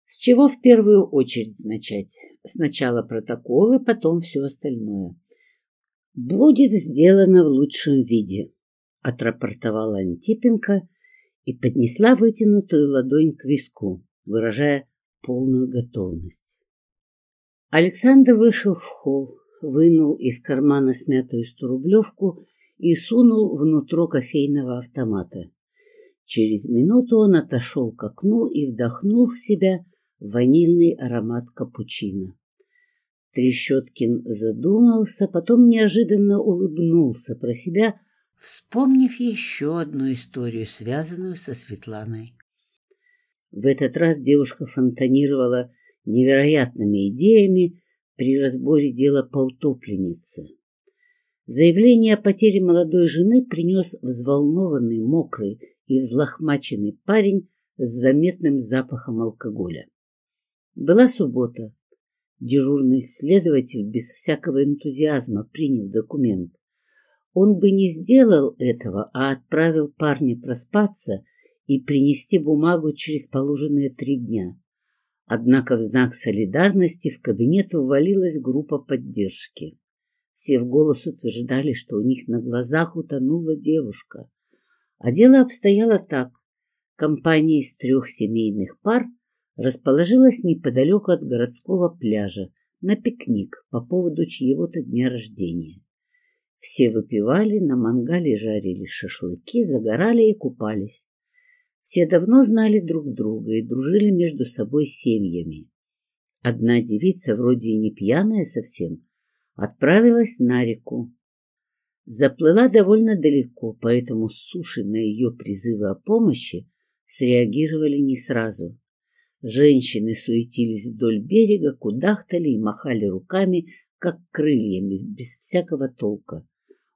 С чего в первую очередь начать? Сначала протоколы, потом все остальное. Будет сделано в лучшем виде, отрапортовала Антипенко и поднесла вытянутую ладонь к виску, выражая полную готовность. Александр вышел в холл, вынул из кармана смятую сторублевку и сунул внутрь кофейного автомата. Через минуту он отошел к окну и вдохнул в себя ванильный аромат капучино. Трещоткин задумался, потом неожиданно улыбнулся про себя, вспомнив еще одну историю, связанную со Светланой. В этот раз девушка фонтанировала невероятными идеями при разборе дела по утопленнице. Заявление о потере молодой жены принес взволнованный, мокрый и взлохмаченный парень с заметным запахом алкоголя. Была суббота. Дежурный следователь без всякого энтузиазма принял документ. Он бы не сделал этого, а отправил парня проспаться и принести бумагу через положенные три дня. Однако в знак солидарности в кабинет ввалилась группа поддержки. Все в голос утверждали, что у них на глазах утонула девушка. А дело обстояло так. Компания из трех семейных пар расположилась неподалеку от городского пляжа на пикник по поводу чьего-то дня рождения. Все выпивали, на мангале жарили шашлыки, загорали и купались. Все давно знали друг друга и дружили между собой семьями. Одна девица, вроде и не пьяная совсем, отправилась на реку. Заплыла довольно далеко, поэтому суши на ее призывы о помощи среагировали не сразу. Женщины суетились вдоль берега, кудахтали и махали руками, как крыльями, без всякого толка.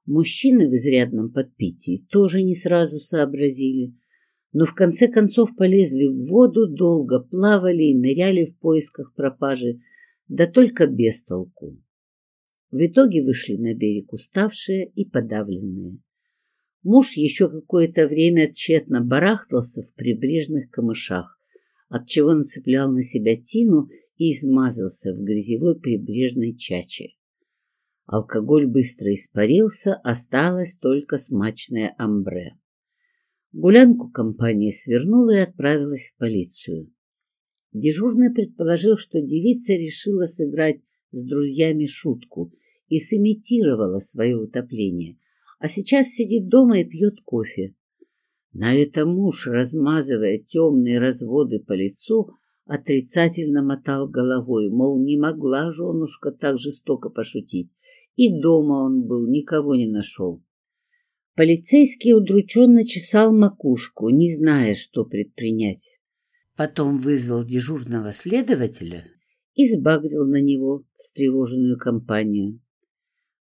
Мужчины в изрядном подпитии тоже не сразу сообразили, но в конце концов полезли в воду, долго плавали и ныряли в поисках пропажи, да только без толку. В итоге вышли на берег уставшие и подавленные. Муж еще какое-то время тщетно барахтался в прибрежных камышах, отчего нацеплял на себя тину и измазался в грязевой прибрежной чаче. Алкоголь быстро испарился, осталось только смачное амбре. Гулянку компания свернула и отправилась в полицию. Дежурный предположил, что девица решила сыграть с друзьями шутку и сымитировала свое утопление, а сейчас сидит дома и пьет кофе. На это муж, размазывая темные разводы по лицу, отрицательно мотал головой, мол, не могла женушка так жестоко пошутить. И дома он был, никого не нашел. Полицейский удрученно чесал макушку, не зная, что предпринять. Потом вызвал дежурного следователя и сбагрил на него встревоженную компанию.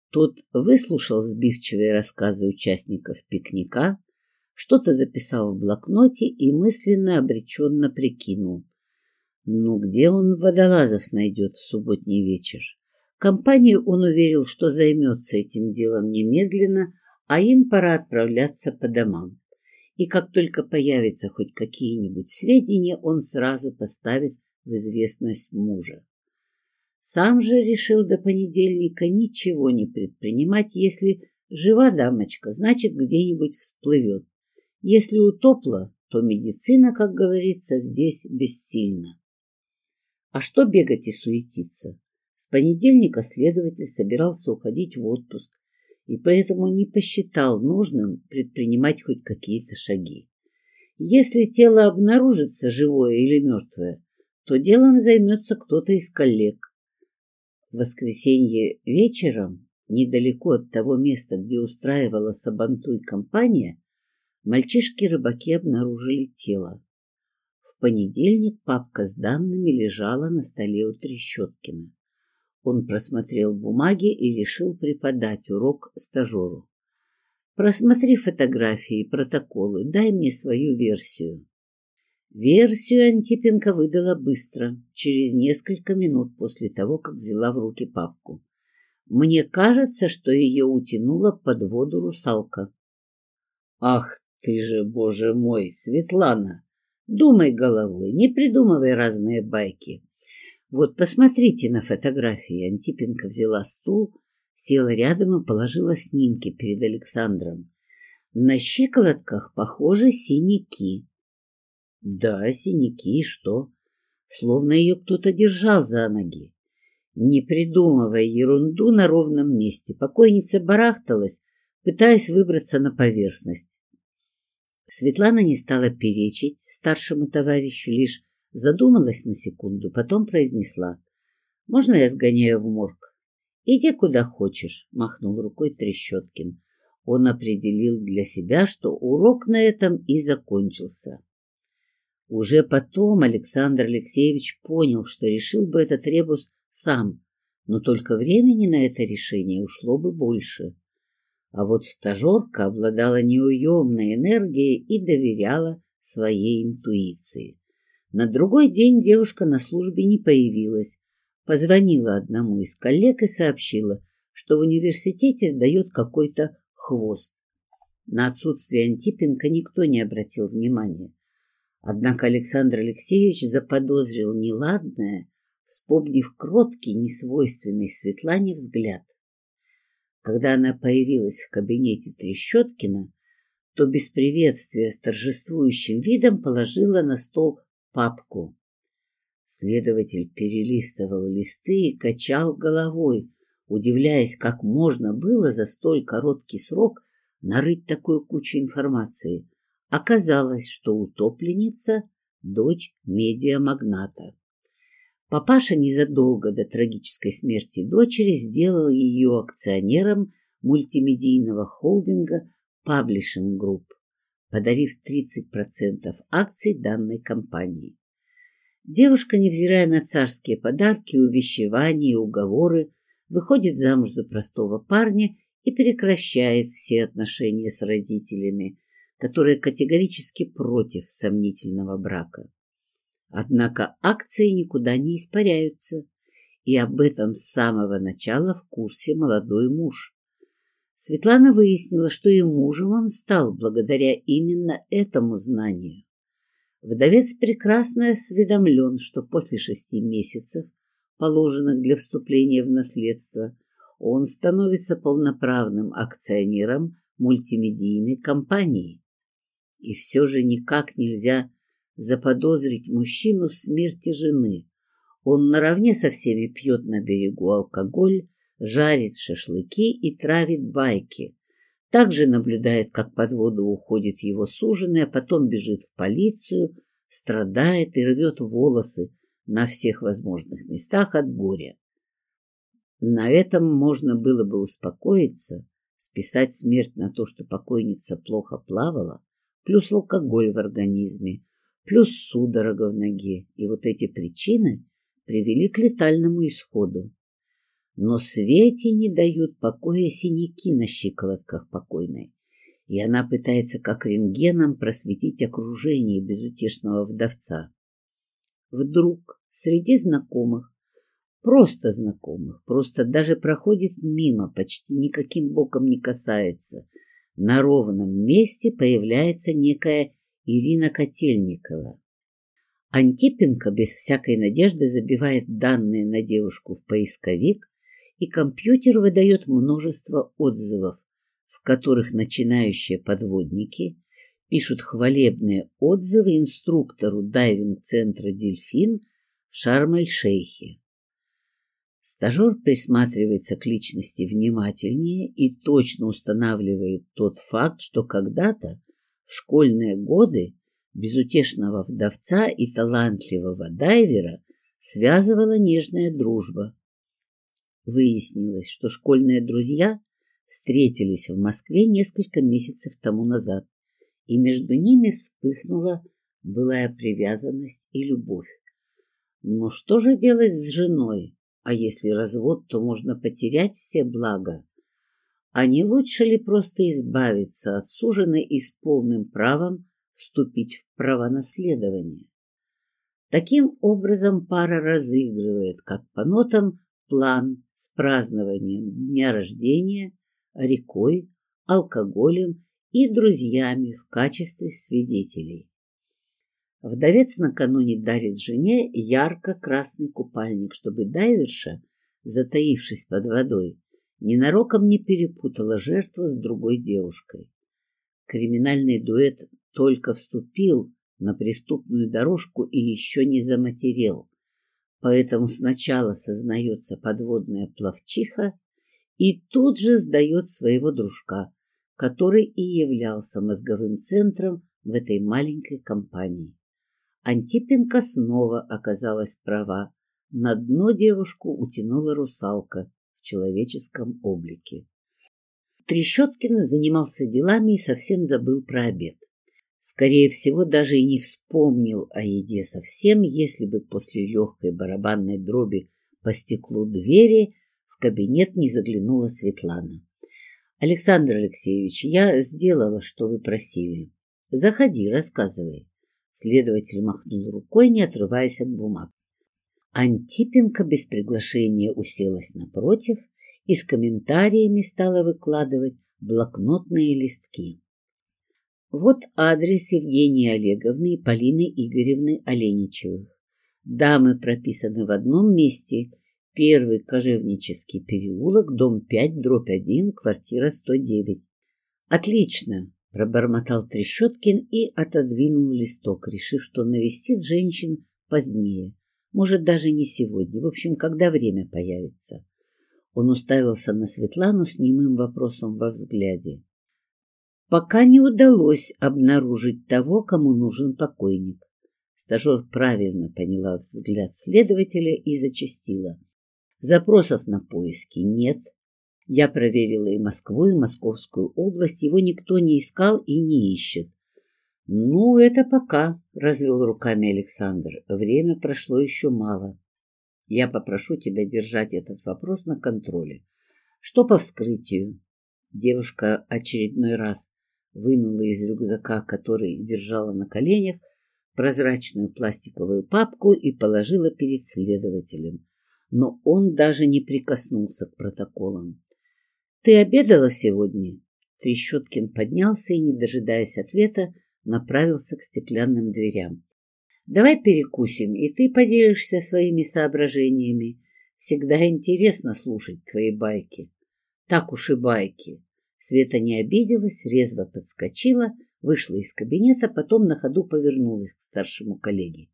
Тот выслушал сбивчивые рассказы участников пикника, что-то записал в блокноте и мысленно обреченно прикинул. Ну, где он водолазов найдет в субботний вечер? Компанию он уверил, что займется этим делом немедленно, а им пора отправляться по домам. И как только появятся хоть какие-нибудь сведения, он сразу поставит в известность мужа. Сам же решил до понедельника ничего не предпринимать, если жива дамочка, значит, где-нибудь всплывет. Если утопла, то медицина, как говорится, здесь бессильна. А что бегать и суетиться? С понедельника следователь собирался уходить в отпуск и поэтому не посчитал нужным предпринимать хоть какие-то шаги. Если тело обнаружится живое или мертвое, то делом займется кто-то из коллег. В воскресенье вечером, недалеко от того места, где устраивала Сабантуй компания, мальчишки-рыбаки обнаружили тело. В понедельник папка с данными лежала на столе у Трещоткина. Он просмотрел бумаги и решил преподать урок стажеру. Просмотри фотографии и протоколы, дай мне свою версию. Версию Антипенко выдала быстро, через несколько минут после того, как взяла в руки папку. Мне кажется, что ее утянула под воду русалка. Ах ты же, боже мой, Светлана! Думай головой, не придумывай разные байки. Вот посмотрите на фотографии. Антипенко взяла стул, села рядом и положила снимки перед Александром. На щиколотках похожи синяки. Да, синяки, и что? Словно ее кто-то держал за ноги. Не придумывая ерунду на ровном месте, покойница барахталась, пытаясь выбраться на поверхность. Светлана не стала перечить старшему товарищу, лишь задумалась на секунду, потом произнесла. «Можно я сгоняю в морг?» «Иди куда хочешь», — махнул рукой Трещоткин. Он определил для себя, что урок на этом и закончился. Уже потом Александр Алексеевич понял, что решил бы этот ребус сам, но только времени на это решение ушло бы больше. А вот стажерка обладала неуемной энергией и доверяла своей интуиции. На другой день девушка на службе не появилась. Позвонила одному из коллег и сообщила, что в университете сдает какой-то хвост. На отсутствие Антипенко никто не обратил внимания. Однако Александр Алексеевич заподозрил неладное, вспомнив кроткий, несвойственный Светлане взгляд. Когда она появилась в кабинете Трещоткина, то без приветствия с торжествующим видом положила на стол папку. Следователь перелистывал листы и качал головой, удивляясь, как можно было за столь короткий срок нарыть такую кучу информации. Оказалось, что утопленница — дочь медиамагната. Папаша незадолго до трагической смерти дочери сделал ее акционером мультимедийного холдинга Publishing Group, подарив 30% акций данной компании. Девушка, невзирая на царские подарки, увещевания и уговоры, выходит замуж за простого парня и прекращает все отношения с родителями, которые категорически против сомнительного брака. Однако акции никуда не испаряются, и об этом с самого начала в курсе молодой муж. Светлана выяснила, что и мужем он стал благодаря именно этому знанию. Вдовец прекрасно осведомлен, что после шести месяцев, положенных для вступления в наследство, он становится полноправным акционером мультимедийной компании. И все же никак нельзя заподозрить мужчину в смерти жены. Он наравне со всеми пьет на берегу алкоголь, жарит шашлыки и травит байки. Также наблюдает, как под воду уходит его суженый, а потом бежит в полицию, страдает и рвет волосы на всех возможных местах от горя. На этом можно было бы успокоиться, списать смерть на то, что покойница плохо плавала, плюс алкоголь в организме, плюс судорога в ноге, и вот эти причины привели к летальному исходу. Но Свете не дают покоя синяки на щиколотках покойной, и она пытается как рентгеном просветить окружение безутешного вдовца. Вдруг среди знакомых, просто знакомых, просто даже проходит мимо, почти никаким боком не касается – на ровном месте появляется некая Ирина Котельникова. Антипенко без всякой надежды забивает данные на девушку в поисковик, и компьютер выдает множество отзывов, в которых начинающие подводники пишут хвалебные отзывы инструктору дайвинг-центра «Дельфин» в Шарм-эль-Шейхе. Стажер присматривается к личности внимательнее и точно устанавливает тот факт, что когда-то, школьные годы, безутешного вдовца и талантливого дайвера связывала нежная дружба. Выяснилось, что школьные друзья встретились в Москве несколько месяцев тому назад, и между ними вспыхнула былая привязанность и любовь. Но что же делать с женой, а если развод, то можно потерять все блага. А не лучше ли просто избавиться от суженой и с полным правом вступить в право наследования. Таким образом пара разыгрывает, как по нотам, план с празднованием дня рождения, рекой, алкоголем и друзьями в качестве свидетелей. Вдовец накануне дарит жене ярко-красный купальник, чтобы дайверша, затаившись под водой, ненароком не перепутала жертву с другой девушкой. Криминальный дуэт только вступил на преступную дорожку и еще не заматерел, поэтому сначала сознается подводная пловчиха и тут же сдает своего дружка, который и являлся мозговым центром в этой маленькой компании. Антипенко снова оказалась права. На дно девушку утянула русалка в человеческом облике. Трещоткин занимался делами и совсем забыл про обед. Скорее всего, даже и не вспомнил о еде совсем, если бы после легкой барабанной дроби по стеклу двери в кабинет не заглянула Светлана. «Александр Алексеевич, я сделала, что вы просили. Заходи, рассказывай». Следователь махнул рукой, не отрываясь от бумаг. Антипенко без приглашения уселась напротив и с комментариями стала выкладывать блокнотные листки. Вот адрес Евгении Олеговны и Полины Игоревны Оленичевых. Дамы прописаны в одном месте. Первый Кожевнический переулок, дом 5, дробь 1, квартира 109. Отлично, Пробормотал Трешеткин и отодвинул листок, решив, что навестит женщин позднее. Может, даже не сегодня. В общем, когда время появится. Он уставился на Светлану с немым вопросом во взгляде. Пока не удалось обнаружить того, кому нужен покойник. Стажер правильно поняла взгляд следователя и зачастила. Запросов на поиски нет, я проверила и Москву, и Московскую область. Его никто не искал и не ищет. «Ну, это пока», — развел руками Александр. «Время прошло еще мало. Я попрошу тебя держать этот вопрос на контроле. Что по вскрытию?» Девушка очередной раз вынула из рюкзака, который держала на коленях, прозрачную пластиковую папку и положила перед следователем. Но он даже не прикоснулся к протоколам. «Ты обедала сегодня?» Трещоткин поднялся и, не дожидаясь ответа, направился к стеклянным дверям. «Давай перекусим, и ты поделишься своими соображениями. Всегда интересно слушать твои байки». «Так уж и байки». Света не обиделась, резво подскочила, вышла из кабинета, потом на ходу повернулась к старшему коллеге.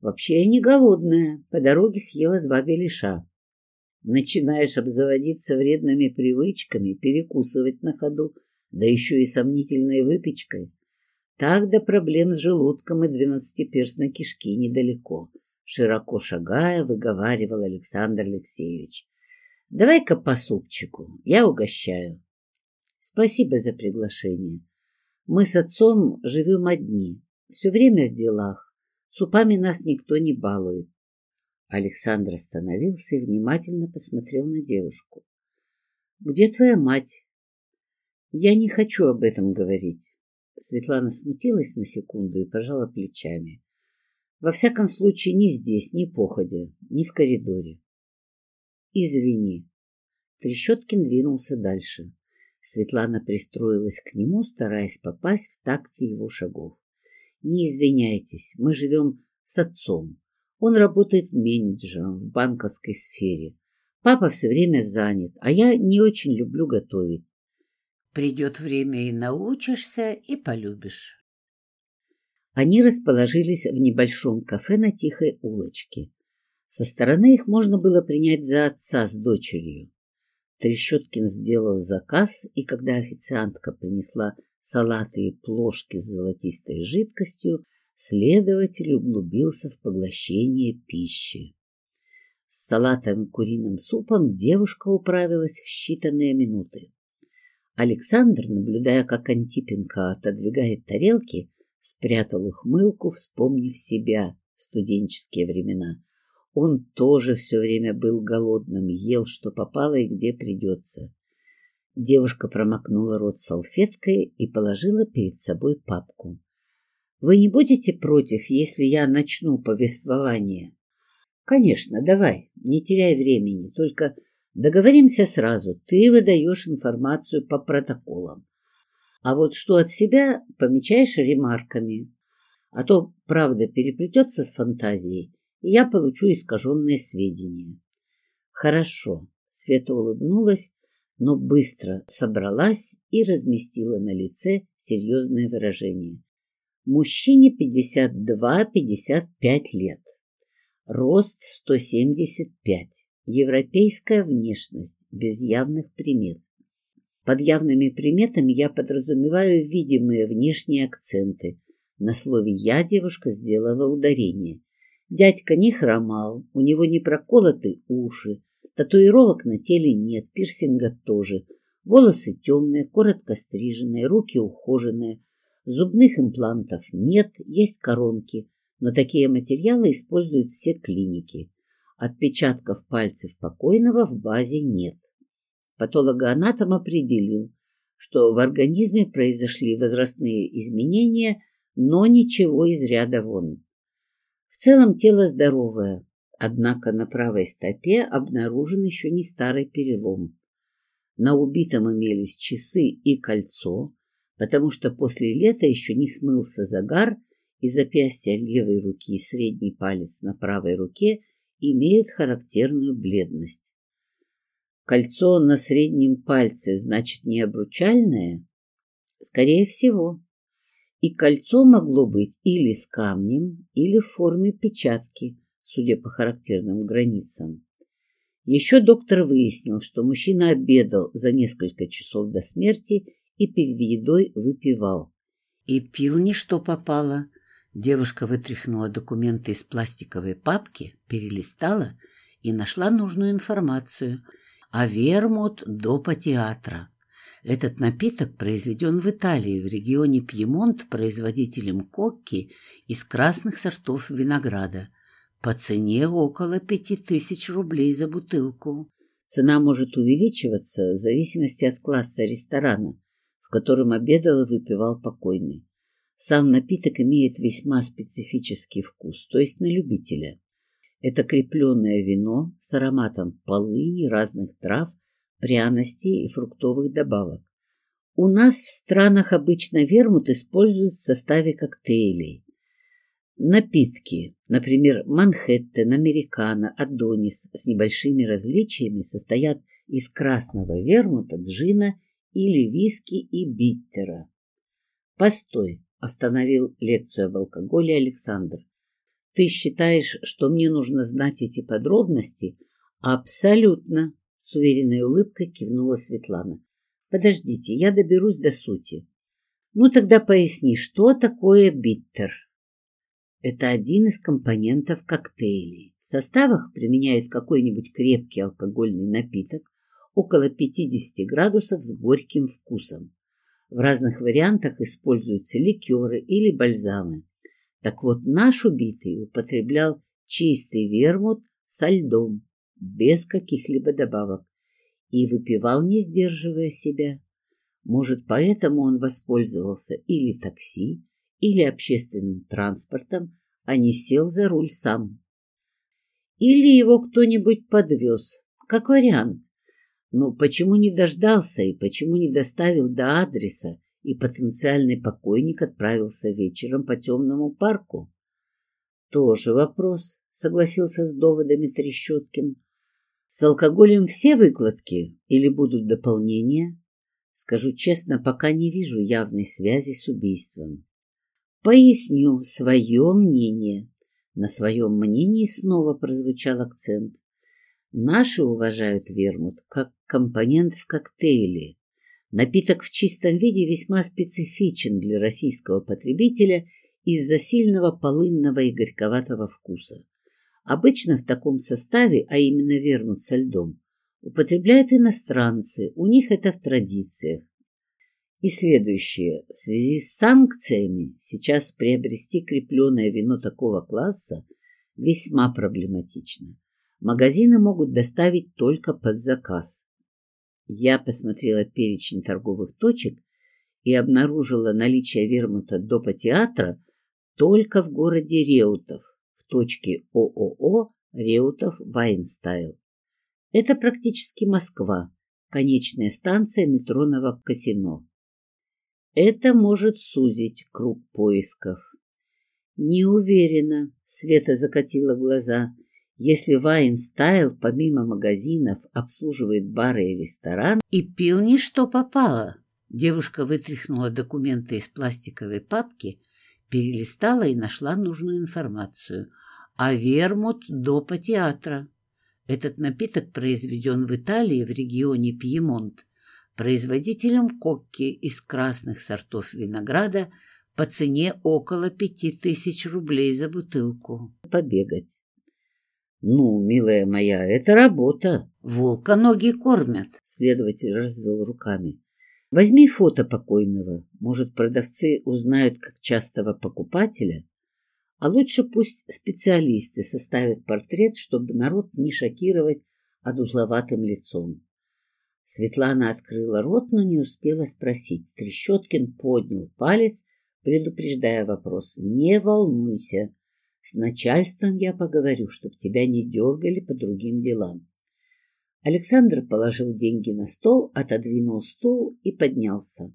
«Вообще я не голодная, по дороге съела два беляша». Начинаешь обзаводиться вредными привычками, перекусывать на ходу, да еще и сомнительной выпечкой. Так до проблем с желудком и двенадцатиперстной кишки недалеко. Широко шагая, выговаривал Александр Алексеевич. Давай-ка по супчику, я угощаю. Спасибо за приглашение. Мы с отцом живем одни, все время в делах. Супами нас никто не балует. Александр остановился и внимательно посмотрел на девушку. «Где твоя мать?» «Я не хочу об этом говорить». Светлана смутилась на секунду и пожала плечами. «Во всяком случае, ни здесь, ни походя, ни в коридоре». «Извини». Трещоткин двинулся дальше. Светлана пристроилась к нему, стараясь попасть в такт его шагов. «Не извиняйтесь, мы живем с отцом. Он работает менеджером в банковской сфере. Папа все время занят, а я не очень люблю готовить. Придет время и научишься, и полюбишь. Они расположились в небольшом кафе на тихой улочке. Со стороны их можно было принять за отца с дочерью. Трещоткин сделал заказ, и когда официантка принесла салаты и плошки с золотистой жидкостью, Следователь углубился в поглощение пищи. С салатом и куриным супом девушка управилась в считанные минуты. Александр, наблюдая, как Антипенко отодвигает тарелки, спрятал ухмылку, вспомнив себя в студенческие времена. Он тоже все время был голодным, ел, что попало и где придется. Девушка промокнула рот салфеткой и положила перед собой папку. Вы не будете против, если я начну повествование? Конечно, давай, не теряй времени, только договоримся сразу. Ты выдаешь информацию по протоколам. А вот что от себя, помечаешь ремарками. А то правда переплетется с фантазией, и я получу искаженные сведения. Хорошо. Света улыбнулась, но быстро собралась и разместила на лице серьезное выражение. Мужчине 52-55 лет. Рост 175. Европейская внешность, без явных примет. Под явными приметами я подразумеваю видимые внешние акценты. На слове «я» девушка сделала ударение. Дядька не хромал, у него не проколоты уши, татуировок на теле нет, пирсинга тоже. Волосы темные, коротко стриженные, руки ухоженные. Зубных имплантов нет, есть коронки, но такие материалы используют все клиники. Отпечатков пальцев покойного в базе нет. Патологоанатом определил, что в организме произошли возрастные изменения, но ничего из ряда вон. В целом тело здоровое, однако на правой стопе обнаружен еще не старый перелом. На убитом имелись часы и кольцо, потому что после лета еще не смылся загар, и запястья левой руки и средний палец на правой руке имеют характерную бледность. Кольцо на среднем пальце, значит, не обручальное? Скорее всего. И кольцо могло быть или с камнем, или в форме печатки, судя по характерным границам. Еще доктор выяснил, что мужчина обедал за несколько часов до смерти и перед едой выпивал. И пил не что попало. Девушка вытряхнула документы из пластиковой папки, перелистала и нашла нужную информацию – а вермут допа театра. Этот напиток произведен в Италии, в регионе Пьемонт, производителем кокки из красных сортов винограда. По цене около пяти тысяч рублей за бутылку. Цена может увеличиваться в зависимости от класса ресторана, в котором обедал и выпивал покойный. Сам напиток имеет весьма специфический вкус, то есть на любителя. Это крепленное вино с ароматом полыни, разных трав, пряностей и фруктовых добавок. У нас в странах обычно вермут используют в составе коктейлей. Напитки, например, Манхэттен, Американо, Адонис с небольшими различиями состоят из красного вермута, джина или виски и биттера. Постой, остановил лекцию об алкоголе Александр. Ты считаешь, что мне нужно знать эти подробности? Абсолютно, с уверенной улыбкой кивнула Светлана. Подождите, я доберусь до сути. Ну тогда поясни, что такое биттер? Это один из компонентов коктейлей. В составах применяют какой-нибудь крепкий алкогольный напиток около 50 градусов с горьким вкусом. В разных вариантах используются ликеры или бальзамы. Так вот, наш убитый употреблял чистый вермут со льдом, без каких-либо добавок, и выпивал, не сдерживая себя. Может, поэтому он воспользовался или такси, или общественным транспортом, а не сел за руль сам. Или его кто-нибудь подвез, как вариант. Но почему не дождался и почему не доставил до адреса, и потенциальный покойник отправился вечером по темному парку? Тоже вопрос, согласился с доводами Трещоткин. С алкоголем все выкладки или будут дополнения? Скажу честно, пока не вижу явной связи с убийством. Поясню свое мнение. На своем мнении снова прозвучал акцент. Наши уважают вермут как компонент в коктейле, Напиток в чистом виде весьма специфичен для российского потребителя из-за сильного полынного и горьковатого вкуса. Обычно в таком составе, а именно вермут со льдом, употребляют иностранцы, у них это в традициях. И следующее. В связи с санкциями сейчас приобрести крепленное вино такого класса весьма проблематично. Магазины могут доставить только под заказ. Я посмотрела перечень торговых точек и обнаружила наличие вермута допа театра только в городе Реутов, в точке ООО Реутов Вайнстайл. Это практически Москва, конечная станция метро Новокосино. Это может сузить круг поисков. Не уверена, Света закатила глаза. Если Вайнстайл помимо магазинов обслуживает бары и ресторан и пил не что попало. Девушка вытряхнула документы из пластиковой папки, перелистала и нашла нужную информацию. А вермут допа театра. Этот напиток произведен в Италии в регионе Пьемонт производителем кокки из красных сортов винограда по цене около пяти тысяч рублей за бутылку. Побегать. «Ну, милая моя, это работа. Волка ноги кормят», — следователь развел руками. «Возьми фото покойного. Может, продавцы узнают как частого покупателя? А лучше пусть специалисты составят портрет, чтобы народ не шокировать одутловатым лицом». Светлана открыла рот, но не успела спросить. Трещоткин поднял палец, предупреждая вопрос. «Не волнуйся». С начальством я поговорю, чтоб тебя не дергали по другим делам. Александр положил деньги на стол, отодвинул стул и поднялся.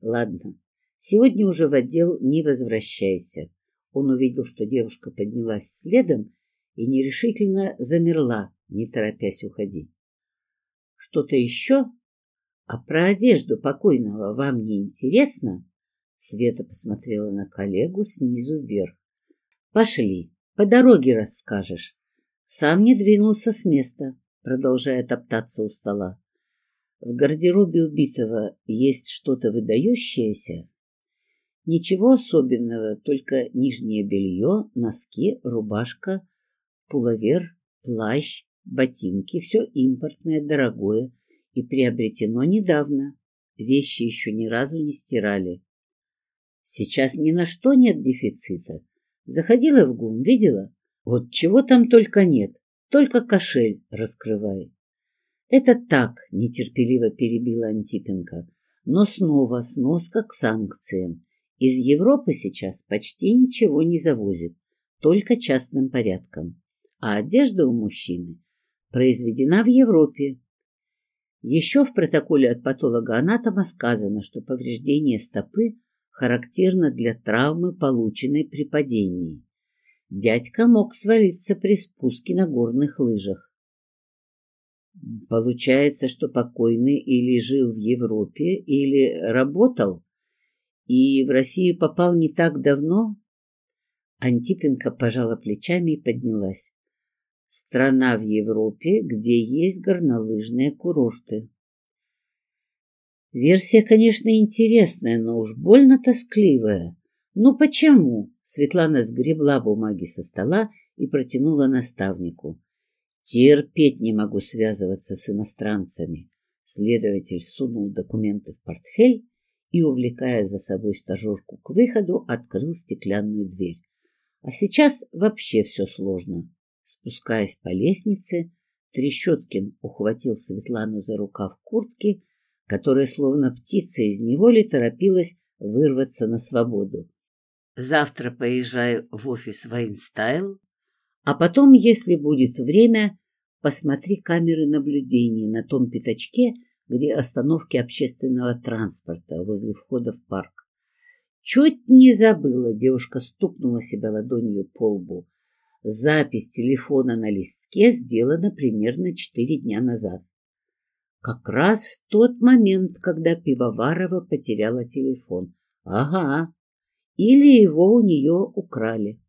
Ладно, сегодня уже в отдел не возвращайся. Он увидел, что девушка поднялась следом и нерешительно замерла, не торопясь уходить. Что-то еще? А про одежду покойного вам не интересно? Света посмотрела на коллегу снизу вверх. Пошли, по дороге расскажешь. Сам не двинулся с места, продолжая топтаться у стола. В гардеробе убитого есть что-то выдающееся? Ничего особенного, только нижнее белье, носки, рубашка, пуловер, плащ, ботинки. Все импортное, дорогое и приобретено недавно. Вещи еще ни разу не стирали. Сейчас ни на что нет дефицита. Заходила в ГУМ, видела? Вот чего там только нет, только кошель раскрывай. Это так, нетерпеливо перебила Антипенко, но снова сноска к санкциям. Из Европы сейчас почти ничего не завозят, только частным порядком. А одежда у мужчины произведена в Европе. Еще в протоколе от патолога-анатома сказано, что повреждение стопы – характерно для травмы, полученной при падении. Дядька мог свалиться при спуске на горных лыжах. Получается, что покойный или жил в Европе, или работал, и в Россию попал не так давно? Антипенко пожала плечами и поднялась. Страна в Европе, где есть горнолыжные курорты. Версия, конечно, интересная, но уж больно тоскливая. Ну почему? Светлана сгребла бумаги со стола и протянула наставнику. Терпеть не могу связываться с иностранцами. Следователь сунул документы в портфель и, увлекая за собой стажерку к выходу, открыл стеклянную дверь. А сейчас вообще все сложно. Спускаясь по лестнице, Трещоткин ухватил Светлану за рукав куртки которая, словно птица из неволи, торопилась вырваться на свободу. Завтра поезжаю в офис Вайнстайл, а потом, если будет время, посмотри камеры наблюдения на том пятачке, где остановки общественного транспорта возле входа в парк. Чуть не забыла, девушка стукнула себя ладонью по лбу. Запись телефона на листке сделана примерно четыре дня назад. Как раз в тот момент, когда Пивоварова потеряла телефон. Ага. Или его у нее украли.